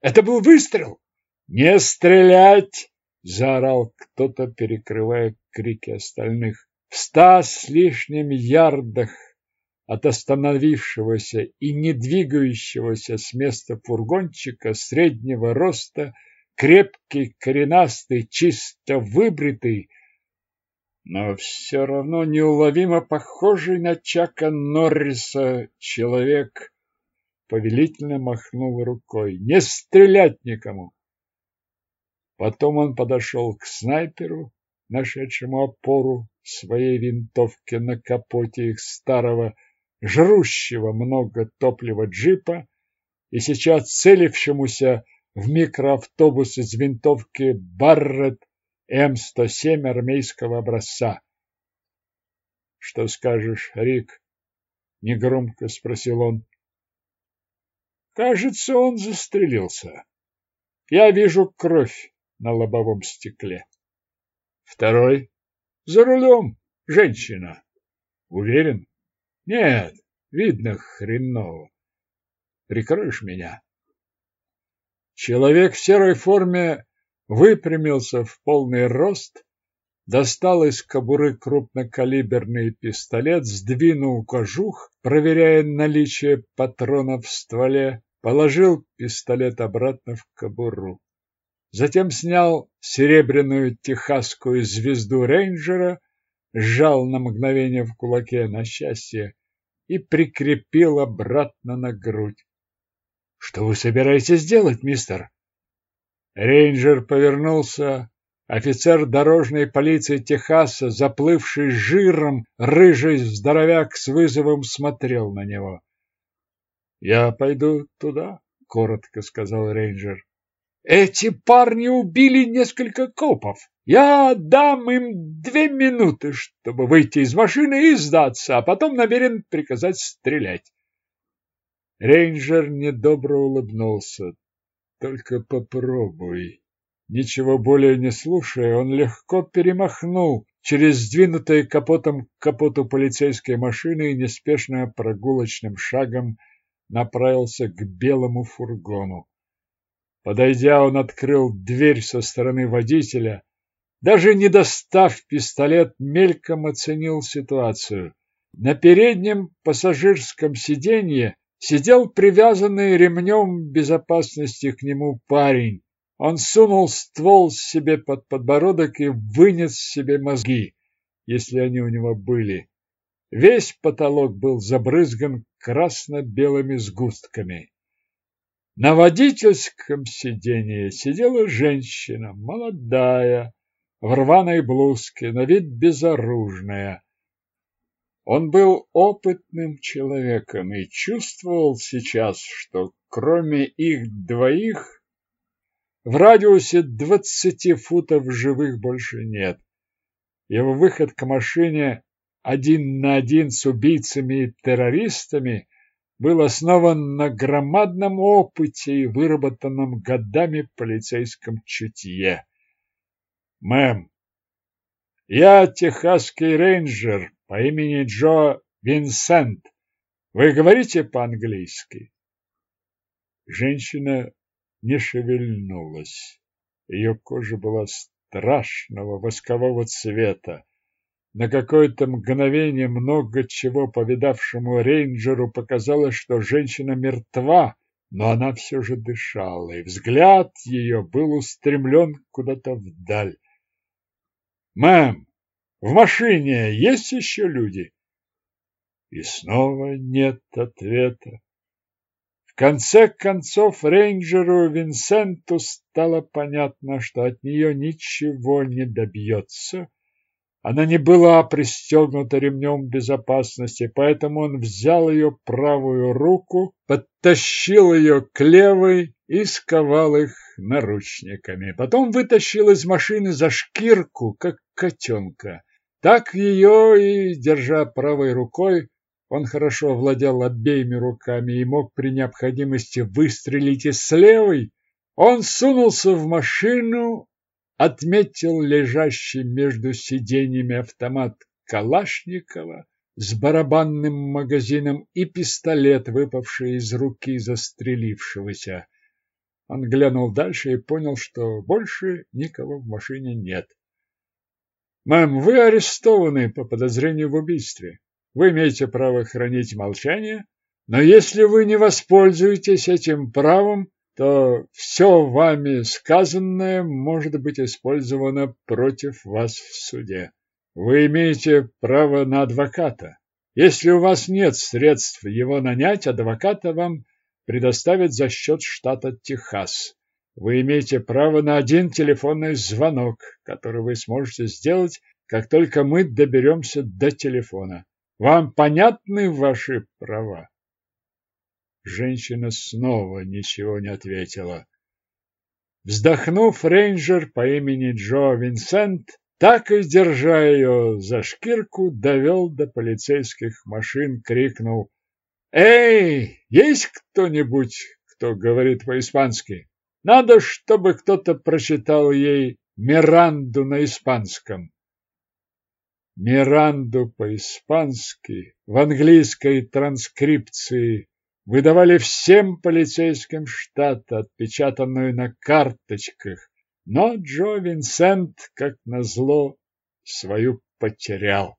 Это был выстрел! Не стрелять! Заорал кто-то, перекрывая крики остальных. В ста с лишним ярдах от остановившегося и не двигающегося с места фургончика среднего роста, крепкий, коренастый, чисто выбритый, но все равно неуловимо похожий на Чака Норриса человек повелительно махнул рукой. «Не стрелять никому!» Потом он подошел к снайперу, нашедшему опору своей винтовки на капоте их старого, жрущего много топлива джипа и сейчас целившемуся в микроавтобус из винтовки Барретт М-107 армейского образца. «Что скажешь, Рик?» — негромко спросил он. «Кажется, он застрелился. Я вижу кровь на лобовом стекле. Второй за рулем женщина. Уверен? Нет, видно хреново. Прикроешь меня? Человек в серой форме выпрямился в полный рост, достал из кобуры крупнокалиберный пистолет, сдвинул кожух, проверяя наличие патронов в стволе, положил пистолет обратно в кобуру. Затем снял серебряную техасскую звезду рейнджера, сжал на мгновение в кулаке на счастье и прикрепил обратно на грудь. — Что вы собираетесь делать, мистер? Рейнджер повернулся. Офицер дорожной полиции Техаса, заплывший жиром, рыжий здоровяк с вызовом смотрел на него. — Я пойду туда, — коротко сказал рейнджер. Эти парни убили несколько копов. Я дам им две минуты, чтобы выйти из машины и сдаться, а потом намерен приказать стрелять. Рейнджер недобро улыбнулся. Только попробуй. Ничего более не слушая, он легко перемахнул через сдвинутые капотом к капоту полицейской машины и неспешно прогулочным шагом направился к белому фургону. Подойдя, он открыл дверь со стороны водителя. Даже не достав пистолет, мельком оценил ситуацию. На переднем пассажирском сиденье сидел привязанный ремнем безопасности к нему парень. Он сунул ствол себе под подбородок и вынес себе мозги, если они у него были. Весь потолок был забрызган красно-белыми сгустками. На водительском сиденье сидела женщина, молодая, в рваной блузке, на вид безоружная. Он был опытным человеком и чувствовал сейчас, что кроме их двоих в радиусе двадцати футов живых больше нет. Его выход к машине один на один с убийцами и террористами был основан на громадном опыте и выработанном годами полицейском чутье. Мэм, я техасский рейнджер по имени Джо Винсент. Вы говорите по-английски? Женщина не шевельнулась. Ее кожа была страшного воскового цвета. На какое-то мгновение много чего повидавшему рейнджеру показалось, что женщина мертва, но она все же дышала, и взгляд ее был устремлен куда-то вдаль. «Мэм, в машине есть еще люди?» И снова нет ответа. В конце концов рейнджеру Винсенту стало понятно, что от нее ничего не добьется. Она не была пристегнута ремнем безопасности, поэтому он взял ее правую руку, подтащил ее к левой и сковал их наручниками. Потом вытащил из машины за шкирку, как котенка. Так ее и, держа правой рукой, он хорошо владел обеими руками и мог при необходимости выстрелить и с левой. Он сунулся в машину, отметил лежащий между сиденьями автомат Калашникова с барабанным магазином и пистолет, выпавший из руки застрелившегося. Он глянул дальше и понял, что больше никого в машине нет. «Мэм, вы арестованы по подозрению в убийстве. Вы имеете право хранить молчание, но если вы не воспользуетесь этим правом, то все вами сказанное может быть использовано против вас в суде. Вы имеете право на адвоката. Если у вас нет средств его нанять, адвоката вам предоставят за счет штата Техас. Вы имеете право на один телефонный звонок, который вы сможете сделать, как только мы доберемся до телефона. Вам понятны ваши права? Женщина снова ничего не ответила. Вздохнув, рейнджер по имени Джо Винсент, так и держа ее за шкирку, довел до полицейских машин, крикнул «Эй, есть кто-нибудь, кто говорит по-испански? Надо, чтобы кто-то прочитал ей Миранду на испанском». Миранду по-испански в английской транскрипции выдавали всем полицейским штата, отпечатанную на карточках, но Джо Винсент, как назло, свою потерял.